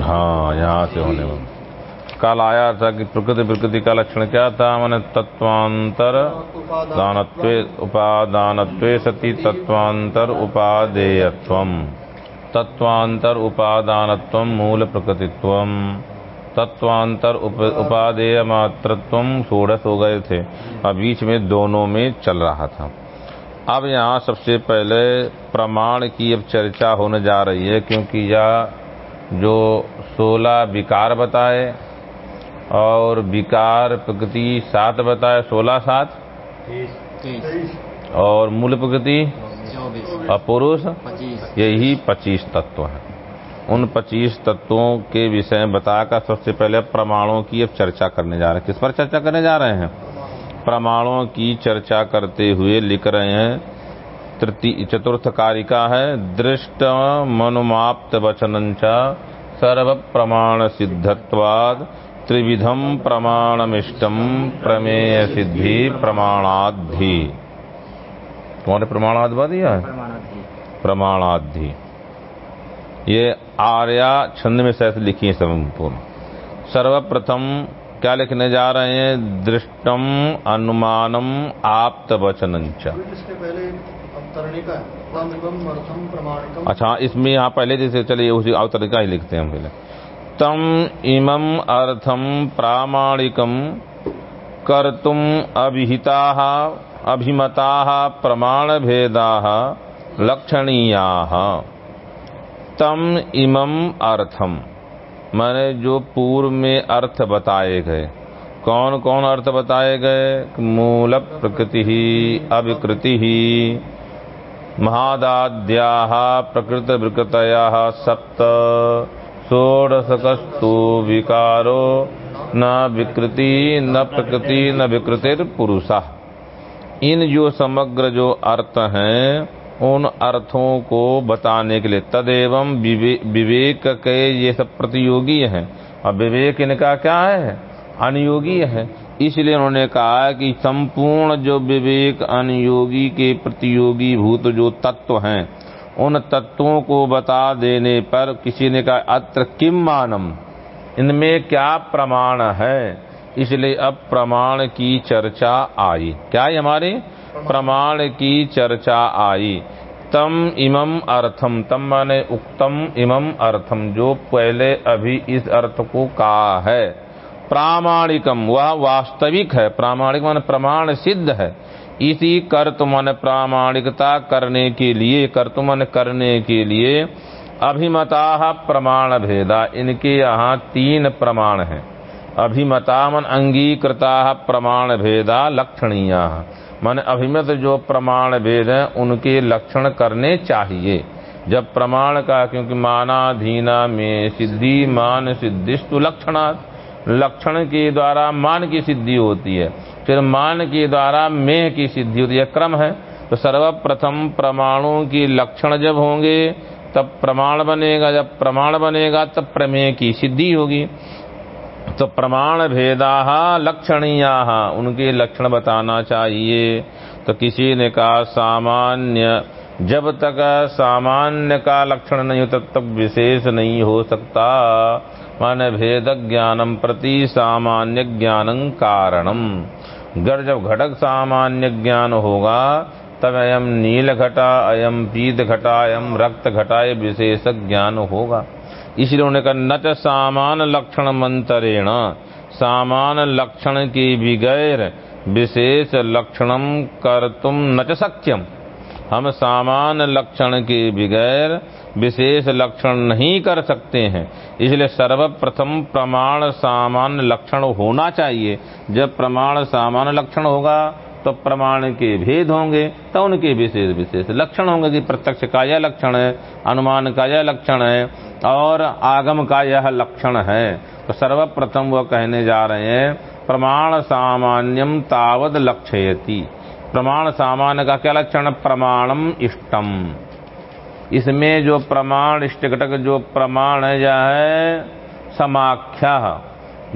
हाँ यहाँ से होने वाला। कल आया था कि प्रकृति प्रकृति का लक्षण क्या था? मैंने तत्वांतर दानत्व उपादानत्व सती तत्वांतर उपादेयत्व। तत्वांतर उपादानत्व मूल प्रकृतित्व। तत्वांतर उप, उपादेय मात्रत्व षोड़श हो गए थे। अब बीच में दोनों में चल रहा था। अब यहाँ सबसे पहले प्रमाण की अब चर्चा होने जा रही है क्योंकि यह जो सोलह विकार बताए और विकार प्रकृति सात बताए सोलह सात? और मूल प्रकृति और पुरुष? यही पच्चीस तत्व हैं। उन पच्चीस तत्वों के विषय में बताकर सबसे पहले प्रमाणों की अब चर्चा करने जा रहे हैं। किस पर चर्चा करने जा रहे हैं? प्रमाणों की चर्चा करते हुए लिख रहे हैं। तृतीय चतुर्थ कारिका है। दृष्ट मनुमाप्त वचन सर्व प्रमाण सिद्धत्वाद त्रिविधम प्रमाणमिष्टम प्रमेय सिद्धि प्रमाणाधि तुम्हारे प्रमाणाध दिया है? प्रमाणाधि ये आर्या छंद में शायद लिखी है संपूर्ण सर्वप्रथम क्या लिखने जा रहे हैं दृष्टम अनुमानम आप्त वचन अच्छा इसमें यहाँ पहले जैसे चलिए उसी अवतरणिका ही लिखते हैं हम पहले। तम इमम अर्थम प्रामाणिकम कर्तुम अभिहिता अभिमता प्रमाण भेदा लक्षणीया। तम इमम अर्थम। मैंने जो पूर्व में अर्थ बताए गए। कौन कौन अर्थ बताए गए? मूल प्रकृति ही अभिकृति ही। महादाद्या प्रकृत विकृतया सप्त। षोडशकस्तु विकारो, न विकृति, न प्रकृति, न विकृतिर पुरुषा इन जो समग्र जो अर्थ हैं उन अर्थों को बताने के लिए। तदेवं विवे, विवेक के ये सब प्रतियोगी हैं। और विवेक इनका क्या है? अनुयोगी है। इसलिए उन्होंने कहा कि संपूर्ण जो विवेक अनुयोगी के प्रतियोगी भूत जो तत्व हैं उन तत्वों को बता देने पर किसी ने कहा अत्र किम मानम? इनमें क्या प्रमाण है? इसलिए अब प्रमाण की चर्चा आई। क्या है हमारे? प्रमाण की चर्चा आई। तम इमम अर्थम तम माने उक्तम इमम अर्थम जो पहले अभी इस अर्थ को कहा है। प्रामाणिकम वह वास्तविक है। प्रामाणिक माने प्रमाण सिद्ध है। इसी कर्त कर्तुमन प्रामाणिकता करने के लिए, कर्त कर्तुमन करने के लिए अभिमता प्रमाण भेदा इनके यहाँ तीन प्रमाण हैं। अभिमता मन अंगीकृता प्रमाण भेदा लक्षणीय। मन अभिमत जो प्रमाण भेद है, उनके लक्षण करने चाहिए। जब प्रमाण का, क्योंकि मानाधीना में सिद्धि, मान सिद्धिस्तु लक्षणात्। लक्षण के द्वारा मान की सिद्धि होती है। फिर मान के द्वारा मेह की सिद्धि होती है। क्रम है। तो सर्वप्रथम प्रमाणों की लक्षण जब होंगे, तब प्रमाण बनेगा। जब प्रमाण बनेगा, तब प्रमेय की सिद्धि होगी। तो प्रमाण भेदा लक्षणीय, उनके लक्षण बताना चाहिए। तो किसी ने कहा, सामान्य, जब तक सामान्य का लक्षण नहीं हो तब तक विशेष नहीं हो सकता। मान भेद ज्ञानम प्रति सामान्य ज्ञानं कारणम। गर जब घटक सामान्य ज्ञान होगा, तब अयम नील घटा अयम पीत घटा अयम रक्त घटा ये विशेष ज्ञान होगा। इसलिए उन्होंने कहा, न च सामान लक्षण मंत्रेण। सामान लक्षण के बगैर विशेष लक्षणम कर तुम न सक्यम हम सामान लक्षण के बगैर विशेष लक्षण नहीं कर सकते हैं। इसलिए सर्वप्रथम प्रमाण सामान्य लक्षण होना चाहिए। जब प्रमाण सामान्य लक्षण होगा तो प्रमाण के भेद होंगे तो उनके विशेष विशेष लक्षण होंगे कि प्रत्यक्ष का यह लक्षण है, अनुमान का यह लक्षण है, और आगम का यह लक्षण है। तो सर्वप्रथम वह कहने जा रहे हैं, प्रमाण सामान्यम तावद लक्ष्यति। प्रमाण सामान्य का क्या लक्षण? प्रमाणम इष्टम। इसमें जो प्रमाण, इष्ट घटक जो प्रमाण है, यह है समाख्या।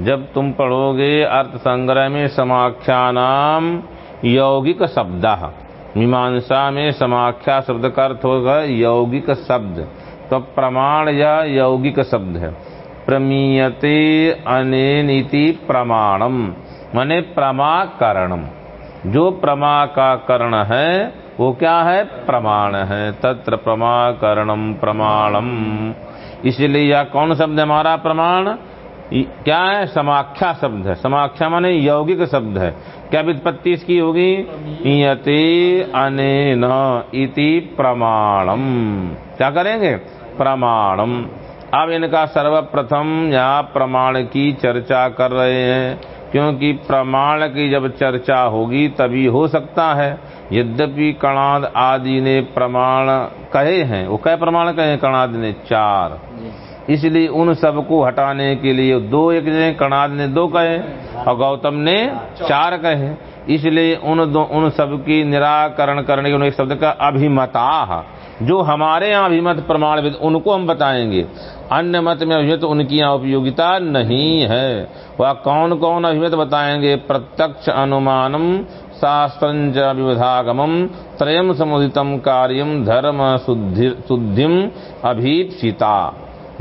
जब तुम पढ़ोगे अर्थ संग्रह में समाख्या नाम यौगिक शब्द। मीमांसा में समाख्या शब्द का अर्थ होगा यौगिक शब्द। तो प्रमाण यह यौगिक शब्द है। प्रमीयते अनेनिति प्रमाणम। माने प्रमाकरणम। जो प्रमा का करण है, वो क्या है? प्रमाण है। तत्र प्रमाकरणम प्रमाणम। इसलिए यह कौन शब्द है हमारा प्रमाण? क्या है? समाख्या शब्द है। समाख्या माने यौगिक शब्द है। क्या वित्पत्ति इसकी होगी? इयते अनेन इति प्रमाणम। क्या करेंगे? प्रमाणम। अब इनका सर्वप्रथम यहाँ प्रमाण की चर्चा कर रहे हैं, क्योंकि प्रमाण की जब चर्चा होगी तभी हो सकता है। यद्यपि कणाद आदि ने प्रमाण कहे हैं, वो कहे प्रमाण कहे, कणाद ने चार। इसलिए उन सबको हटाने के लिए दो एक ने कणाद ने दो कहे और गौतम ने चार कहे। इसलिए उन दो, उन सब की निराकरण करने के एक शब्द का अभिमता। जो हमारे यहाँ अभिमत प्रमाण उनको हम बताएँगे। अन्य मत में अभिमत उनकी यहाँ उपयोगिता नहीं है। वह कौन कौन अभिमत बताएँगे? प्रत्यक्ष अनुमानम शास्त्रंच विविधागमम त्रयम समुदितम कार्यम धर्म शुद्धि अभीप्सिता।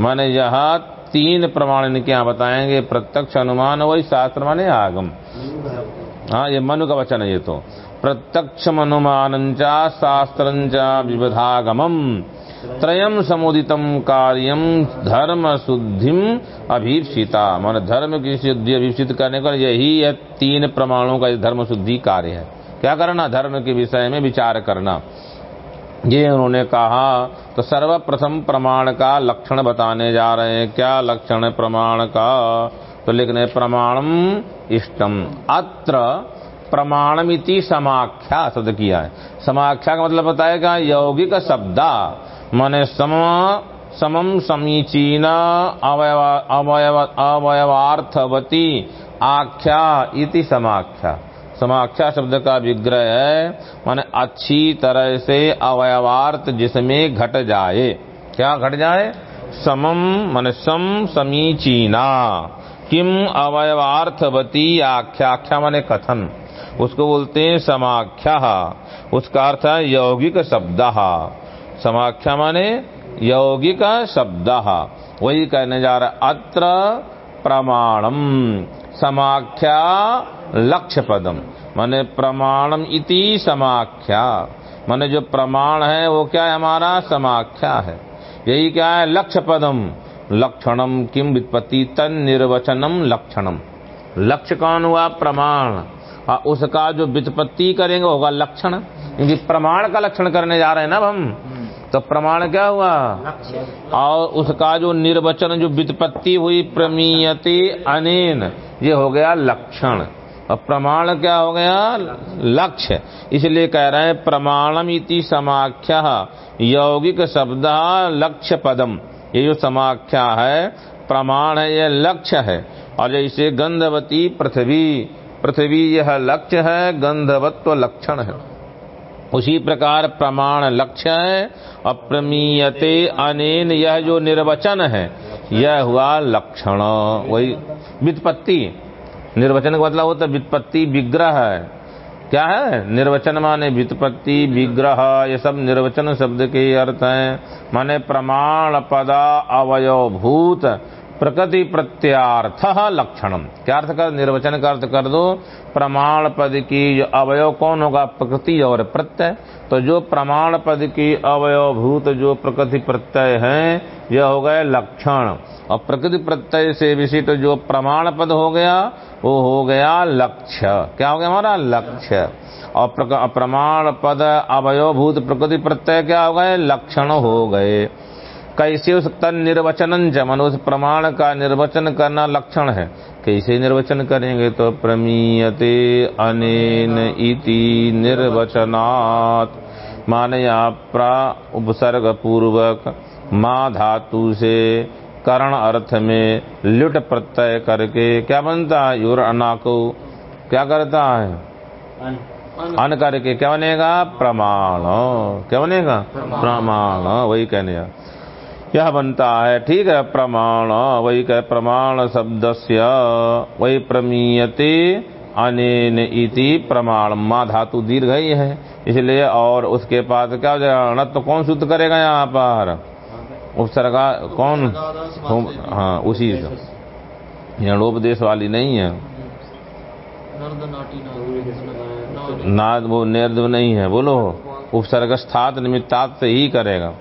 माने यह तीन प्रमाण इनके यहाँ बताएँगे, प्रत्यक्ष अनुमान वही शास्त्र माने आगम। हाँ ये मनु का वचन है ये तो। प्रत्यक्ष अनुमानंचा शास्त्रंचा विविधागमम। त्रयम समुदितम कार्यम धर्म शुद्धिम अभीप्सिता मान धर्म की शुद्धि अभीप्सित करने का यही है तीन प्रमाणों का धर्म शुद्धि कार्य है। क्या करना? धर्म के विषय में विचार करना। ये उन्होंने कहा तो सर्वप्रथम प्रमाण का लक्षण बताने जा रहे हैं। क्या लक्षण है प्रमाण का? तो लिखने, प्रमाणम इष्टम। अत्र प्रमाणमिति समाख्या शब्द किया है। समाख्या का मतलब बताएगा यौगिक शब्दा। माने सम समम समीचीना अवयव अवयव, अवयवार्थवती आख्या इति समाख्या। समाख्या शब्द का विग्रह है, माने अच्छी तरह से अवयवार्थ जिसमें घट जाए। क्या घट जाए? समम माने सम समीचीना। किम अवयवार्थवती आख्या आख्या माने कथन। उसको बोलते हैं समाख्या। उसका अर्थ है यौगिक शब्द। समाख्या माने यौगिक शब्द। वही कहने जा रहा अत्र प्रमाणम। समाख्या लक्ष्य पदम माने प्रमाणम इति समाख्या। माने जो प्रमाण है, वो क्या है हमारा? समाख्या है। यही क्या है? लक्ष्य पदम लक्षणम किम वित्पत्ति? तन निर्वचनम लक्षणम। लक्ष्य कौन हुआ? प्रमाण। और उसका जो वित्पत्ति करेंगे, होगा लक्षण। क्योंकि प्रमाण का लक्षण करने जा रहे हैं ना हम। तो प्रमाण क्या हुआ? और उसका जो निर्वचन, जो वित्पत्ति हुई, प्रमीयते अनेन, ये हो गया लक्षण। और प्रमाण क्या हो गया? लक्ष्य। इसलिए कह रहे हैं, प्रमाणम इति समाख्या, यौगिक शब्द लक्ष्य पदम ये जो समाख्या है, प्रमाण है यह लक्ष्य है। और जैसे गंधवती पृथ्वी। पृथ्वी यह लक्ष्य है, गंधवत्व लक्षण है। उसी प्रकार प्रमाण लक्ष्य है, अप्रमीयते अनेन, यह जो निर्वचन है, यह हुआ लक्षण। वही वित्पत्ति निर्वचन का मतलब होता है वित्पत्ति विग्रह है। क्या है? निर्वचन माने वित्पत्ति विग्रह, ये सब निर्वचन शब्द के अर्थ हैं। माने प्रमाण पदा अवयव भूत प्रकृति प्रत्यार्थ लक्षणम। क्या अर्थ कर, निर्वचन का अर्थ कर दो? प्रमाण पद की अवयव, कौन होगा? प्रकृति और प्रत्यय। तो जो प्रमाण पद की अवयव भूत जो प्रकृति प्रत्यय है, यह हो गए लक्षण। और प्रकृति प्रत्यय से विशिष्ट जो प्रमाण पद हो गया, वो हो गया लक्ष्य। क्या हो गया हमारा? लक्ष्य। और प्रमाण पद अवयव भूत प्रकृति प्रत्यय, क्या हो गए? लक्षण हो गए। कैसे उस तन निर्वचन जमन? उस प्रमाण का निर्वचन करना लक्षण है। कैसे निर्वचन करेंगे तो प्रमीयते अनेन इति निर्वचनात्। माने यहाँ प्रा उपसर्ग पूर्वक माँ धातु से करण अर्थ में लुट प्रत्यय करके क्या बनता है? योर अना को क्या करता है? अन। अन करके क्या बनेगा? प्रमाण। क्या बनेगा? प्रमाण। वही कहने। यह बनता है? ठीक है, प्रमाण, वही कह प्रमाण शब्द से वही प्रमीयते अनेन इति प्रमाण। माँ धातु दीर्घ ही है, इसलिए और उसके पास क्या हो जाएगा? अणत्व कौन शुद्ध करेगा यहाँ पर? उपसर्गा कौन? हाँ उसी से। वाली नहीं है। नर्द नाद वो निर्दव नहीं है, बोलो। उपसर्ग स्थात निमित्तात से ही करेगा।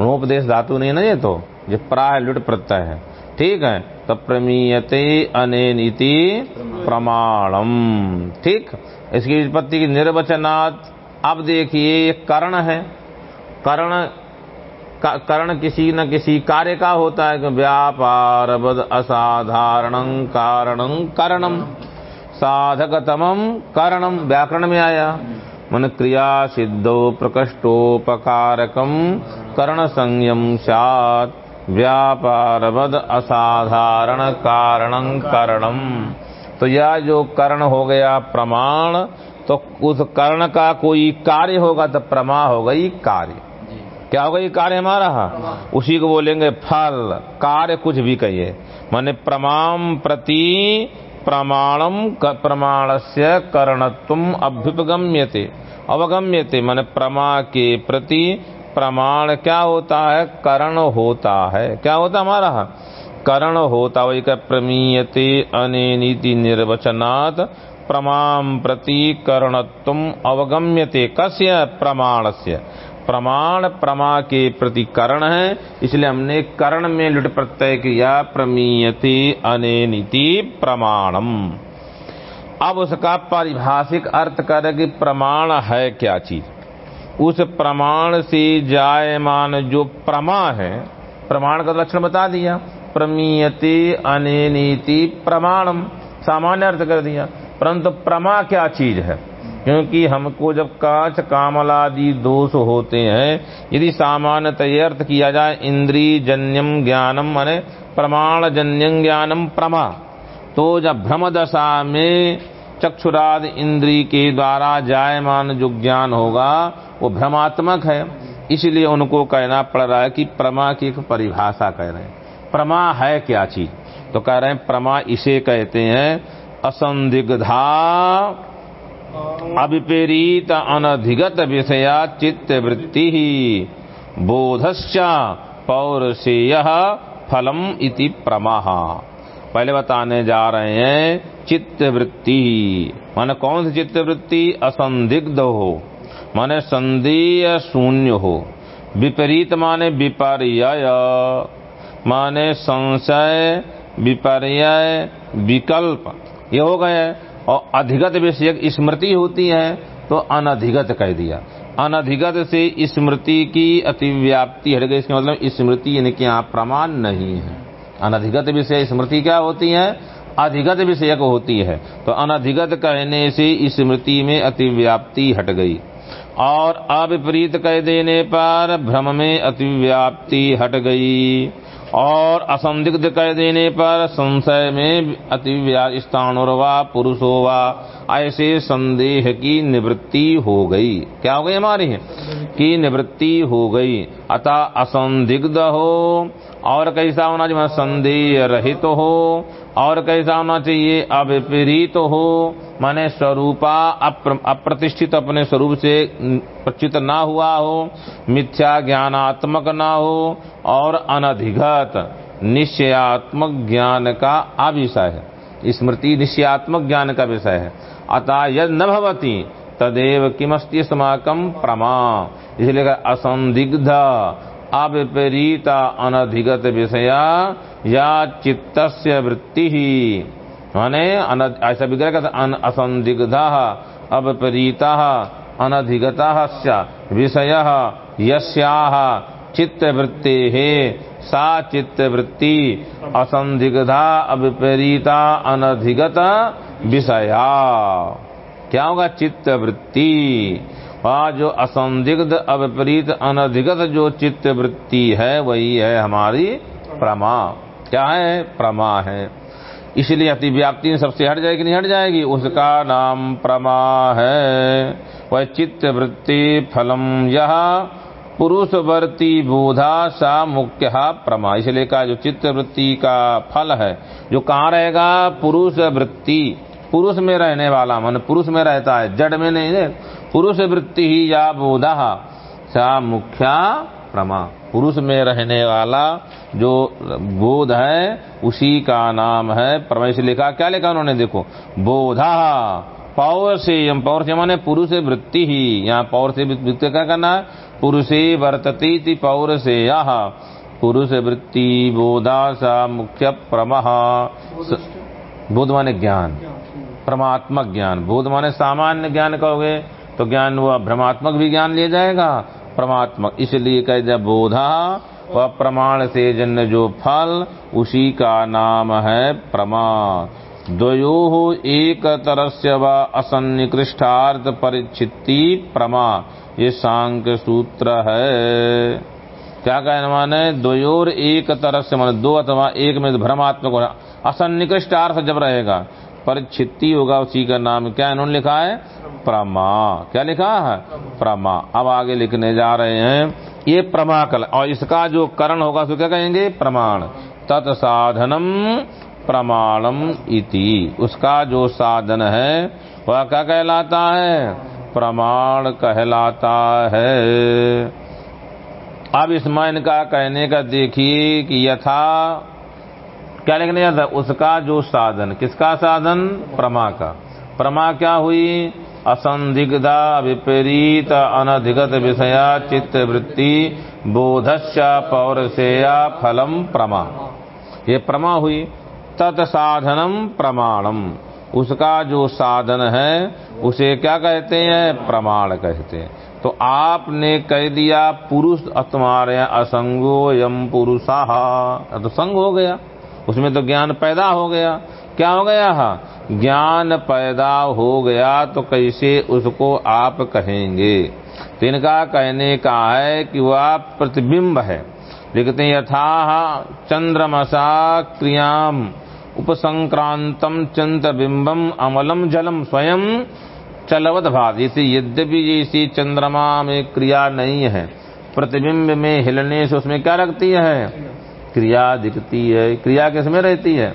ऋणोपदेश धातु नहीं ना ये तो? ये प्राय लुट प्रत्यय है। ठीक है? तो प्रमीयते अनेनिति प्रमाणम। ठीक? इसकी विपत्ति की निर्वचनात्, अब देखिए ये कर्ण है। कर्ण कर्ण किसी न किसी कार्य का होता है व्यापार बद असाधारण कारणं करणम साधकतमम कारणम व्याकरण में आया। मन क्रिया सिद्धो प्रकष्टोपकारकम कर्ण संयम सात व्यापारवद असाधारण कारणं। करणम तो यह जो कर्ण हो गया प्रमाण तो उस कर्ण का कोई कार्य होगा तो प्रमा हो गई कार्य। क्या हो गई कार्य हमारा? उसी को बोलेंगे फल। कार्य कुछ भी कहिए। माने प्रमाण प्रति प्रमाणम प्रमाण से करणत्व अभ्युपगम्यते। अवगम्यते, माने प्रमा के प्रति प्रमाण क्या होता है? करण होता है। क्या होता है हमारा? करण होता, वही का प्रमीयते अनेनीति निर्वचनात् प्रमाण प्रति करणत्व अवगम्यते। कस्य? प्रमाणस्य। प्रमाण प्रमा के प्रति करण है, इसलिए हमने करण में लुट प्रत्यय किया, प्रमीयति अनेनिति प्रमाणम। अब उसका पारिभाषिक अर्थ करे कि प्रमाण है क्या चीज़? उस प्रमाण से जायमान जो प्रमा है, प्रमाण का लक्षण बता दिया, प्रमीयते अनेनीति प्रमाणम, सामान्य अर्थ कर दिया। परंतु प्रमा क्या चीज़ है? क्योंकि हमको जब काच कामलादि दोष होते हैं, यदि सामान्यतः अर्थ किया जाए इंद्री जन्यम ज्ञानम, माने प्रमाण जन्यम ज्ञानम प्रमा। तो जब भ्रम दशा में चक्षुराद इंद्री के द्वारा जायमान जो ज्ञान होगा, वो भ्रमात्मक है। इसलिए उनको कहना पड़ रहा है कि प्रमा की एक परिभाषा कह रहे हैं। प्रमा है क्या चीज़? तो कह रहे हैं, प्रमा इसे कहते हैं, असंदिग्धा अविपरीत अनधिगत विषया चित्त वृत्ति बोधश्च पौरसेय फलम इति प्रमाह पहले बताने जा रहे हैं चित्त वृत्ति माने कौन सी चित्त वृत्ति असंदिग्ध हो। माने संदेह शून्य हो। विपरीत माने विपर्य माने संशय विपर्य विकल्प। ये हो गए और अधिगत विषयक स्मृति होती है तो अनधिगत कह दिया। अनधिगत से स्मृति की अतिव्याप्ति हट गई इसका मतलब स्मृति इनके यहाँ प्रमाण नहीं है। अनधिगत विषय स्मृति क्या होती है? अधिगत विषयक होती है। तो अनधिगत कहने से स्मृति में अतिव्याप्ति हट गई। और अविपरीत कह देने पर भ्रम में अतिव्याप्ति हट गई। और असंदिग्ध कह देने पर संशय में अति स्थान और वा पुरुष हो ऐसे संदेह की निवृत्ति हो गई। क्या हो गई हमारी? की निवृत्ति हो गई। अतः असंदिग्ध हो और कैसा होना जो? संदेह रहित तो हो। और कैसा होना चाहिए? अविपरीत हो। माने स्वरूपा अप्र, अप्रतिष्ठित अपने स्वरूप से प्रचित ना हुआ हो मिथ्या ज्ञानात्मक ना हो और अनधिगत निश्चयात्मक ज्ञान का अविषय है। स्मृति निश्चयात्मक ज्ञान का विषय है। अतः यद न भवती तदेव किमस्ति समाकम प्रमा। इसलिए असंदिग्ध। अविपरीत अनधिगत विषया या चित्तस्य वृत्ति। ही माने ऐसा विग्रह का असंदिग्ध, अविपरीता, अनधिगता विषय यस्याह चित्त वृत्ति है सा चित्त वृत्ति असंदिग्धा, अविपरीता, अनधिगत विषया। क्या होगा? चित्त वृत्ति वह जो असंदिग्ध, अविपरीत, अनधिगत जो चित्त वृत्ति है, वही है हमारी प्रमा। क्या है? प्रमा है। इसलिए अतिव्याप्ति सबसे हट जाएगी नहीं हट जाएगी? उसका नाम प्रमा है। वह चित्त वृत्ति फलम यह पुरुष पुरुषवर्ती बोधा सा मुख्य प्रमा। इसलिए का जो चित्त वृत्ति का फल है, जो कहाँ रहेगा? पुरुष वृत्ति पुरुष में रहने वाला मन, पुरुष में रहता है, जड़ में नहीं पुरुष वृत्ति ही या बोधा सा मुख्या प्रमा। पुरुष में रहने वाला जो बोध है उसी का नाम है परमेश लिखा क्या लिखा उन्होंने? देखो बोधा पौर से यम पौर से माने पुरुष वृत्ति ही। यहाँ पौर से वृत्ति क्या करना है? पुरुषे वर्तती थी पौर से यह पुरुष वृत्ति बोधा सा मुख्य प्रमह बोध माने ज्ञान। परमात्मक ज्ञान बोध माने सामान्य ज्ञान कहोगे? तो ज्ञान हुआ भ्रमात्मक भी ज्ञान लिया जाएगा, परमात्मक। इसलिए कह दिया बोधा व प्रमाण से जन्य जो फल, उसी का नाम है प्रमा द्वयो एक तरस्य व असन्निकृष्टार्थ परिचिति प्रमा ये सांख्य सूत्र है। क्या कहना माने द्वयोर एक तरह से माने दो अथवा एक में भ्रमात्मक होगा असन्निकृष्ट अर्थ जब रहेगा परिचिति होगा उसी का नाम क्या इन्होंने लिखा है? प्रमा। क्या लिखा है? प्रमा। अब आगे लिखने जा रहे हैं। ये प्रमाकल। और इसका जो करण होगा, उसको क्या कहेंगे? प्रमाण। तत्साधनम प्रमाणम इति। उसका जो साधन है, वह क्या कहलाता है? प्रमाण कहलाता है। अब इसमें इनका कहने का देखिए कि यथा क्या लिखने जाता उसका जो साधन, किसका साधन? प्रमा का। प्रमा क्या हुई? असंदिग्धा विपरीत, अनधिगत विषया चित्त वृत्ति बोधस्य, पौरसेया, फलम, प्रमा। ये प्रमा हुई। तत्साधनम प्रमाणम। उसका जो साधन है, उसे क्या कहते हैं? प्रमाण कहते हैं। तो आपने कह दिया, पुरुष तुम्हारे असंगो यम पुरुषा। तो संग हो गया। उसमें तो ज्ञान पैदा हो गया। क्या हो गया? ज्ञान पैदा हो गया तो कैसे उसको आप कहेंगे? तो इनका कहने का है कि वह प्रतिबिंब है। लिखते हैं, यथा चंद्रमसा क्रियाम उपसंक्रांतम चंद्र बिंबम अमलम जलम स्वयं चलवत भात। जैसे यद्यपि जैसी चंद्रमा में क्रिया नहीं है, प्रतिबिंब में हिलने से उसमें क्या रखती है? क्रिया दिखती है। क्रिया किसमें रहती है?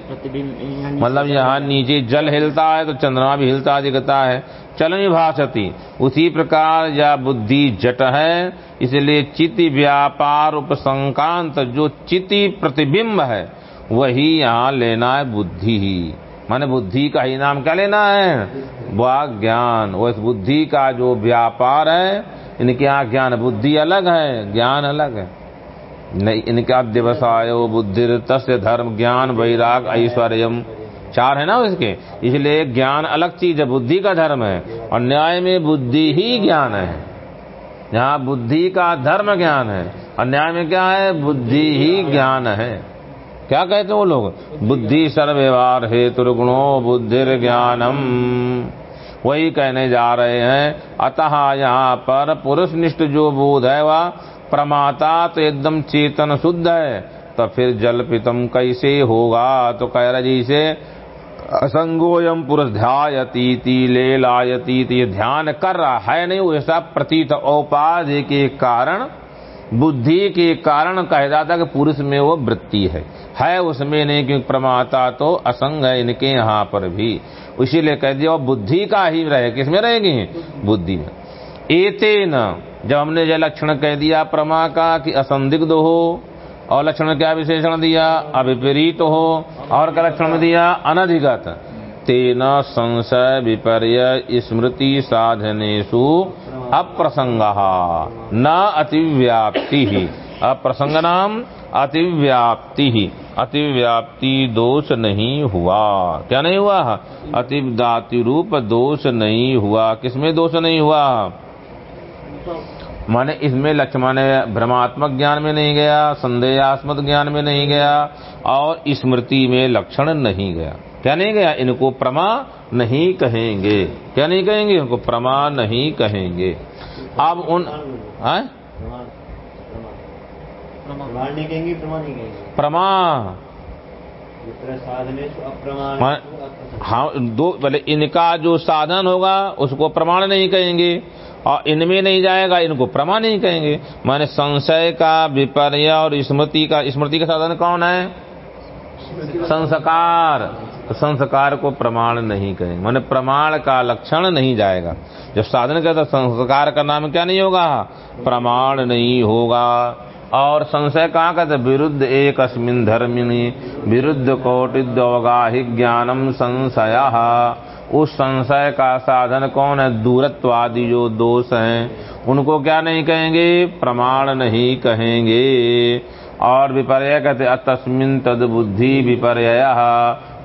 मतलब यहाँ नीचे जल हिलता है तो चंद्रमा भी हिलता दिखता है। चलन भाषती उसी प्रकार या बुद्धि जट है। इसलिए चिति व्यापार उपसंकांत जो चिति प्रतिबिंब है वही यहाँ लेना है बुद्धि ही। माने बुद्धि का ही नाम क्या लेना है? वह ज्ञान वो इस बुद्धि का जो व्यापार है इनके यहाँ ज्ञान बुद्धि अलग है ज्ञान अलग है। इनका दिवसायो बुद्धि तस्य धर्म, ज्ञान, वैराग, ऐश्वर्यम। चार है ना इसके? इसलिए ज्ञान अलग चीज़ है, बुद्धि का धर्म है, और न्याय में बुद्धि ही ज्ञान है। यहाँ बुद्धि का धर्म ज्ञान है, और न्याय में क्या है? बुद्धि ही ज्ञान है। क्या कहते हैं वो लोग? बुद्धि सर्व्यवहार हेतु गुणो बुद्धि ज्ञानम। वही कहने जा रहे हैं, अतः यहाँ पर पुरुष निष्ठ जो बोध है वह प्रमाता तो एकदम चेतन शुद्ध है तो फिर जल पितम कैसे होगा? तो कह रहे जी से असंगोयम पुरुष ध्यायती ले लायती ध्यान कर रहा है नहीं वैसा प्रतीत औपाधि के कारण, बुद्धि के कारण कह जाता कि पुरुष में वो वृत्ति है। है उसमें नहीं, क्योंकि प्रमाता तो असंग है इनके यहाँ पर भी। इसीलिए कह दिया वो बुद्धि का ही रहे, किसमें रहेगी? बुद्धि में। एते न जब हमने यह लक्षण कह दिया प्रमा का कि असंदिग्ध हो, और लक्षण क्या विशेषण दिया? अविपरीत हो, और क्या लक्षण दिया? अनधिगत। तेना संशय विपर्य स्मृति साधनेशु अप्रसंग, न अतिव्याप्ति ही। अप्रसंग नाम अतिव्याप्ति ही। अतिव्याप्ति दोष नहीं हुआ। क्या नहीं हुआ? अतिव्याप्ति रूप दोष नहीं हुआ। किसमें दोष नहीं हुआ? माने इसमें लक्ष्य माने भ्रमात्मक ज्ञान में नहीं गया संदेहास्मद ज्ञान में नहीं गया और स्मृति में लक्षण नहीं गया। क्या नहीं गया? इनको प्रमा नहीं कहेंगे। क्या नहीं कहेंगे? इनको प्रमा नहीं कहेंगे। अब उन हाँ? प्रमाण प्रमाण प्रमा मा- हाँ दो बोले इनका जो साधन होगा उसको प्रमाण नहीं कहेंगे। और इनमें नहीं जाएगा, इनको प्रमाण नहीं कहेंगे। माने संशय का विपर्य और स्मृति का स्मृति का साधन कौन है? संस्कार। संस्कार को प्रमाण नहीं कहेंगे। माने प्रमाण का लक्षण नहीं जाएगा। जब साधन का तो संस्कार का नाम क्या नहीं होगा? प्रमाण नहीं होगा। और संशय कहाँ कहते विरुद्ध एक अस्मिन धर्मिनी विरुद्ध कोटिद्योगाहि ज्ञानम संशय। उस संशय का साधन कौन है? दूरत्व आदि जो दोष हैं, उनको क्या नहीं कहेंगे? प्रमाण नहीं कहेंगे। और विपर्य कहते तस्मिन तद बुद्धि विपर्य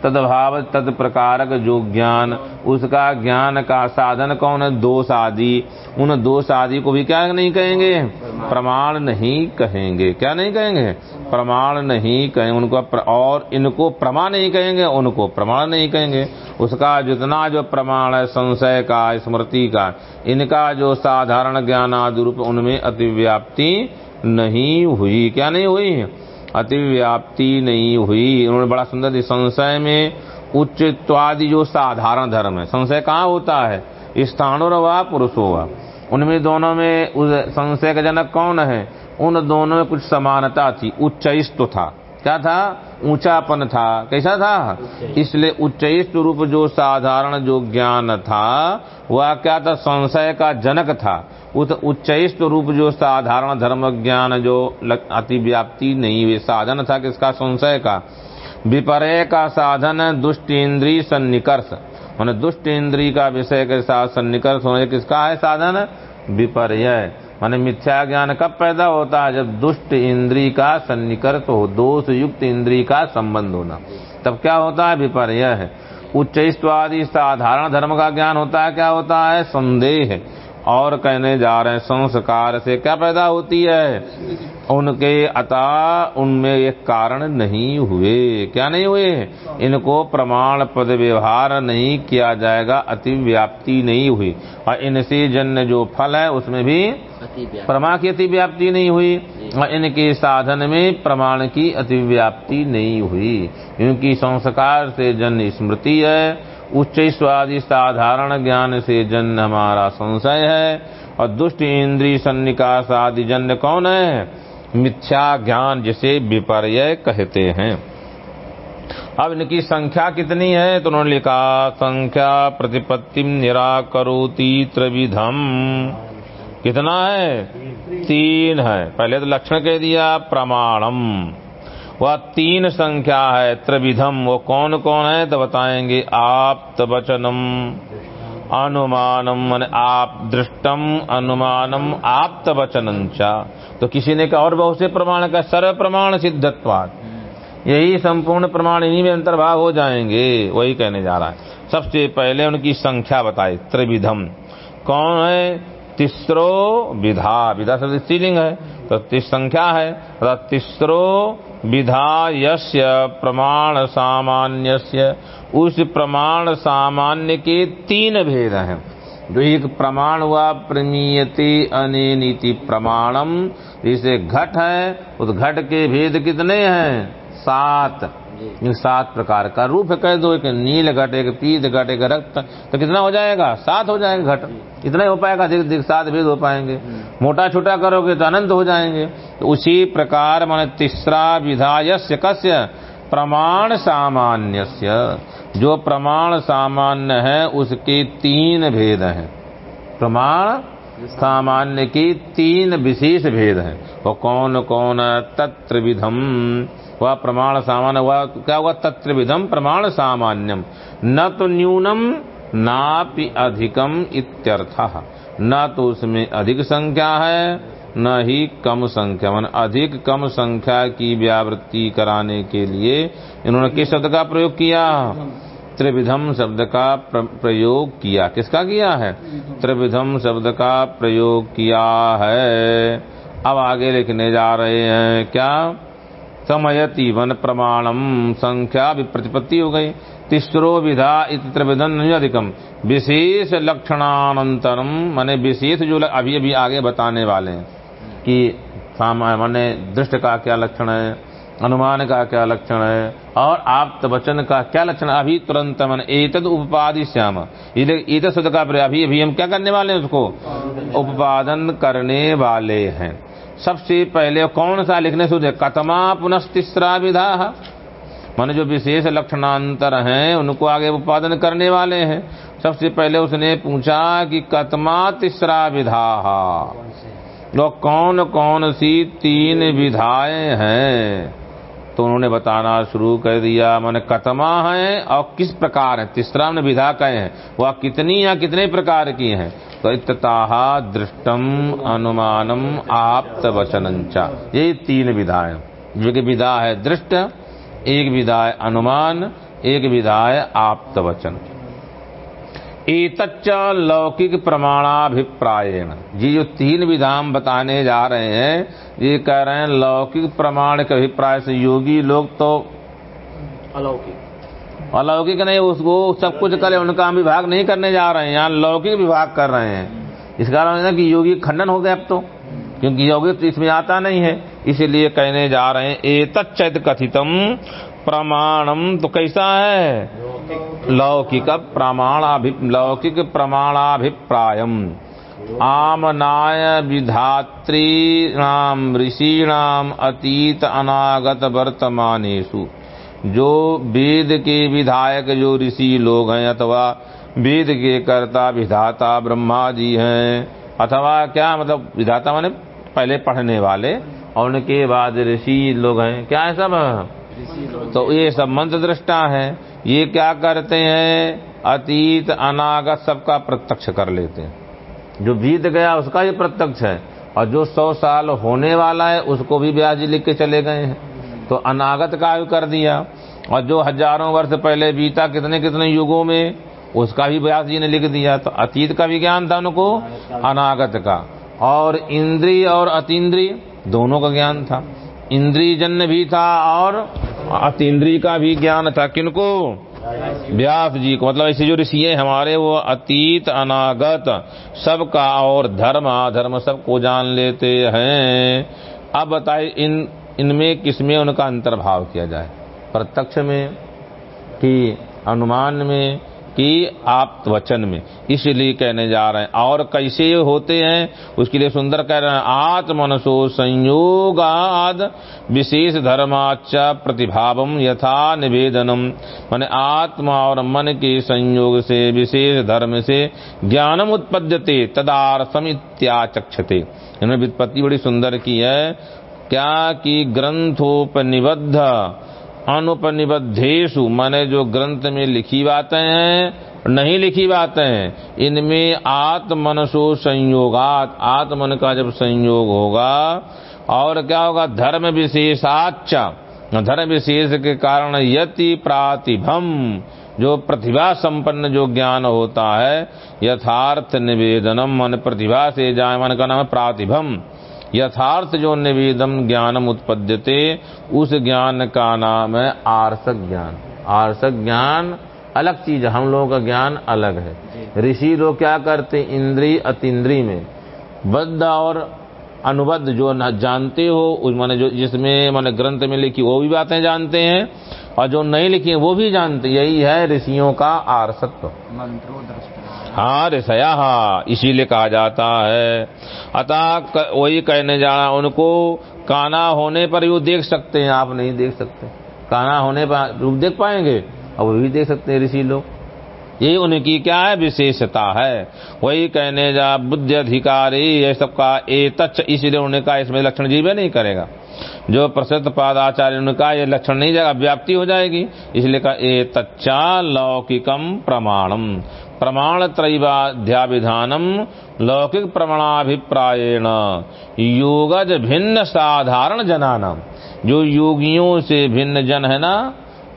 तदभाव तद प्रकारक जो ज्ञान, उसका ज्ञान का साधन कौन दोष आदि। उन दोष आदि को भी क्या नहीं कहेंगे? प्रमाण नहीं कहेंगे। क्या नहीं कहेंगे? प्रमाण नहीं कहेंगे। उनको और इनको प्रमाण नहीं कहेंगे, उनको प्रमाण नहीं कहेंगे। उसका जितना जो प्रमाण है, संशय का, स्मृति का, इनका जो साधारण ज्ञान आदि रूप, उनमें अतिव्याप्ति नहीं हुई। क्या नहीं हुई? अतिव्याप्ति नहीं हुई। उन्होंने बड़ा सुंदर संशय में उच्चत्वादि जो साधारण धर्म है, संशय कहाँ होता है? स्थानों व पुरुषों व उनमें दोनों में संशय का जनक कौन है? उन दोनों में कुछ समानता थी, उच्चस्त था। क्या था? ऊंचापन था। कैसा था? इसलिए उच्चस्त रूप जो साधारण जो ज्ञान था वह क्या था? संशय का जनक था। उस उच्चस्त रूप जो साधारण धर्म ज्ञान जो अतिव्याप्ति नहीं हुई साधन था किसका? संशय का। विपर्य का साधन दुष्ट इंद्री सन्निकर्ष। मान दुष्ट इंद्री का विषय के साथ सन्निकर्ष होने किसका है? साधन? विपर्य। माने मिथ्या ज्ञान कब पैदा होता है। जब दुष्ट इंद्री का सन्निकर्त हो, दोष युक्त इंद्री का संबंध होना, तब क्या होता है? विपर्य है। उच्च आदि साधारण धर्म का ज्ञान होता है, क्या होता है? संदेह और कहने जा रहे हैं संस्कार से क्या पैदा होती है? उनके अता उनमें एक कारण नहीं हुए। क्या नहीं हुए? इनको प्रमाण पद व्यवहार नहीं किया जाएगा अतिव्याप्ति नहीं हुई। और इनसे जन्य जो फल है उसमें भी प्रमा की अति व्याप्ति नहीं हुई। और इनके साधन में प्रमाण की अतिव्याप्ति नहीं हुई। क्योंकि संस्कार से जन्य स्मृति है। उच्च स्वादि साधारण ज्ञान से जन्य हमारा संशय है, और दुष्ट इंद्री सन्निकास आदि जन्य कौन है? मिथ्या ज्ञान जिसे विपर्य कहते हैं। अब इनकी संख्या कितनी है? तो उन्होंने लिखा, संख्या प्रतिपत्ति निराकरोती त्रिविधम। कितना है? तीन है। पहले तो लक्षण कह दिया, प्रमाणम। वह तीन संख्या है, त्रिविधम। वो कौन कौन है तो बताएँगे आप वचनम अनुमानम, मान आप दृष्टम अनुमानम आप्त वचनम तो किसी ने कहा, और बहुत से प्रमाण का सर्व प्रमाण सिद्धत्वाद यही संपूर्ण प्रमाण इन्हीं में अंतर्भाव हो जाएँगे, वही कहने जा रहा है। सबसे पहले उनकी संख्या बताए त्रिविधम। कौन है? तीसरो विधा। विधा शब्द स्त्रीलिंग है तो संख्या है, तथा तीसरो विधा यस्य प्रमाण सामान्य उस प्रमाण सामान्य के तीन भेद हैं। जो एक प्रमाण हुआ, प्रमीयते अनिति प्रमाणम। जिसे घट है, उस घट के भेद कितने हैं? सात। सात प्रकार का रूप कह दो एक नील घट एक पीत घट एक रक्त। तो कितना हो जाएगा? सात हो जाएगा घट। इतना ही हो पाएगा अधिक अधिक सात भेद हो पाएँगे। मोटा छोटा करोगे तो अनंत हो जाएँगे। तो उसी प्रकार मान तीसरा विधायस्य कस्य? प्रमाण सामान्य जो प्रमाण सामान्य है उसके तीन भेद हैं। प्रमाण सामान्य की तीन विशेष भेद हैं। वो कौन कौन तत्र विधम। वह प्रमाण सामान्य हुआ, क्या हुआ? तत्र विधम प्रमाण सामान्यम न तो न्यूनम, नापि अधिकम इत्यर्थ। न तो उसमें अधिक संख्या है, न ही कम संख्या। मान अधिक कम संख्या की व्यावृत्ति कराने के लिए इन्होंने किस शब्द का प्रयोग किया? त्रिविधम शब्द का प्रयोग किया। किसका किया है? त्रिविधम शब्द का प्रयोग किया है। अब आगे लिखने जा रहे हैं, क्या? समयति वन प्रमाणम संख्या भी प्रतिपत्ति हो गई। तीसरो विधा नहीं अधिकम विशेष लक्षणानंतरम माने विशेष जो अभी अभी आगे बताने वाले हैं कि माने दृष्ट का क्या लक्षण है अनुमान का क्या लक्षण है और आप वचन का क्या लक्षण अभी तुरंत मन एतद उपादि श्याम इत शुद्ध का अभी अभी हम क्या करने वाले हैं उसको? उपादन करने वाले हैं। सबसे पहले कौन सा लिखने से कतमा पुनस्तिस्रा विधा मान जो विशेष लक्षणांतर हैं उनको आगे उत्पादन करने वाले हैं। सबसे पहले उसने पूछा कि कतमा तीसरा विधा वो कौन कौन सी तीन विधाएँ हैं? तो उन्होंने बताना शुरू कर दिया, मैंने कतमा है और किस प्रकार है? तीसरा ने कहे हैं? वह कितनी या कितने प्रकार की हैं? तो इतताहा दृष्टम अनुमानम आप्त वचनंचा ये तीन विधाएँ जो कि विधा है दृष्ट, एक विधा है अनुमान, एक विधा है आप्त वचन एतच्च लौकिक प्रमाणाभिप्रायण जी जो तीन विधान बताने जा रहे हैं ये कह रहे हैं लौकिक प्रमाण के अभिप्राय से योगी लोग तो अलौकिक। अलौकिक नहीं उसको सब कुछ करे उनका हम विभाग नहीं करने जा रहे हैं यहाँ लौकिक विभाग कर रहे हैं। इस कारण है कि योगी खंडन हो गया अब तो क्योंकि योगी तो इसमें आता नहीं है इसीलिए कहने जा रहे हैं एतच्चैत कथितम प्रमाणम। तो कैसा है? लौकिक प्रमाण लौकिक प्रमाणाभिप्रायम। आमनाय विधात्री नाम ऋषिणाम अतीत अनागत वर्तमानेशु जो वेद के विधायक, जो ऋषि लोग हैं, अथवा वेद के कर्ता, विधाता ब्रह्मा जी हैं, अथवा क्या मतलब विधाता माने पहले पढ़ने वाले, और उनके बाद ऋषि लोग हैं, क्या है सब तो ये सब मंत्र दृष्टा है। ये क्या करते हैं? अतीत, अनागत सबका प्रत्यक्ष कर लेते हैं। जो बीत गया उसका ही प्रत्यक्ष है। और जो सौ साल होने वाला है, उसको भी ब्याज लिख के चले गए हैं। तो अनागत का भी कर दिया। और जो हज़ारों वर्ष पहले बीता कितने कितने युगों में, उसका भी व्यास जी ने लिख दिया। तो अतीत का भी ज्ञान था उनको, अनागत का। और इंद्रिय और अतीन्द्रिय, दोनों का ज्ञान था। इंद्रिय जन्य भी था और अत इंद्री का भी ज्ञान था। किनको? व्यास जी को। मतलब ऐसे जो ऋषि हैं हमारे, वो अतीत, अनागत, सबका और धर्म, अधर्म सबको जान लेते हैं। अब बताए इन, इनमें किसमें उनका अंतर्भाव किया जाए? प्रत्यक्ष में कि अनुमान में? कि आप वचन में। इसलिए कहने जा रहे हैं, और कैसे होते हैं? उसके लिए सुंदर कह रहे हैं, आत्मनसो संयोगाद विशेष धर्माच प्रतिभावम यथा निवेदनम माने आत्मा और मन के संयोग से, विशेष धर्म से ज्ञानम उत्पद्यते, तदार्थम इत्याचक्षते। इन्होंने वित्पत्ति बड़ी सुंदर की है। क्या कि ग्रंथोपनिबद्ध अनुपनिबद्धेशु माने जो ग्रंथ में लिखी बातें हैं नहीं लिखी बातें हैं, इनमें आत्मनसो संयोगात। आत्मन का जब संयोग होगा, और क्या होगा? धर्म विशेषाच धर्म विशेष के कारण यति प्रातिभम। जो प्रतिभा संपन्न जो ज्ञान होता है, यथार्थ निवेदनम, मन प्रतिभा से जाए मन का नाम प्रातिभम। यथार्थ जो निवेदम ज्ञानम उत्पद्यते उस ज्ञान का नाम है आर्सक ज्ञान। आर्सक ज्ञान अलग चीज़ है हम लोगों का ज्ञान अलग है। ऋषि लोग क्या करते इंद्री अतिद्री में। बद्ध और अनुबद्ध जो न जानते हो उस माने जो जिसमें माने ग्रंथ में लिखी वो भी बातें जानते हैं और जो नहीं लिखी है वो भी जानते यही है ऋषियों का आर्सत्व हाँ ऋषया हा इसीलिए कहा जाता है। अतः वही कहने जा रहा, उनको काना होने पर वो देख सकते हैं, आप नहीं देख सकते। काना होने पर रूप देख पाएँगे, अब वो भी देख सकते हैं ऋषि लोग। ये उनकी क्या है? विशेषता है। वही कहने जा बुद्धि अधिकारी ये सबका ए तच्च, इसलिए उनका इसमें लक्षण जीव नहीं करेगा। जो प्रसिद्ध पादाचार्य, उनका ये लक्षण नहीं जाएगा, व्याप्ति हो जाएगी। इसलिए कहा, ए तच्चा लौकिकम प्रमाणम प्रमाण त्रैवाध्याविधानम लौकिक प्रमाणाभिप्रायण। योगज भिन्न साधारण जनानाम जो योगियों से भिन्न जन है ना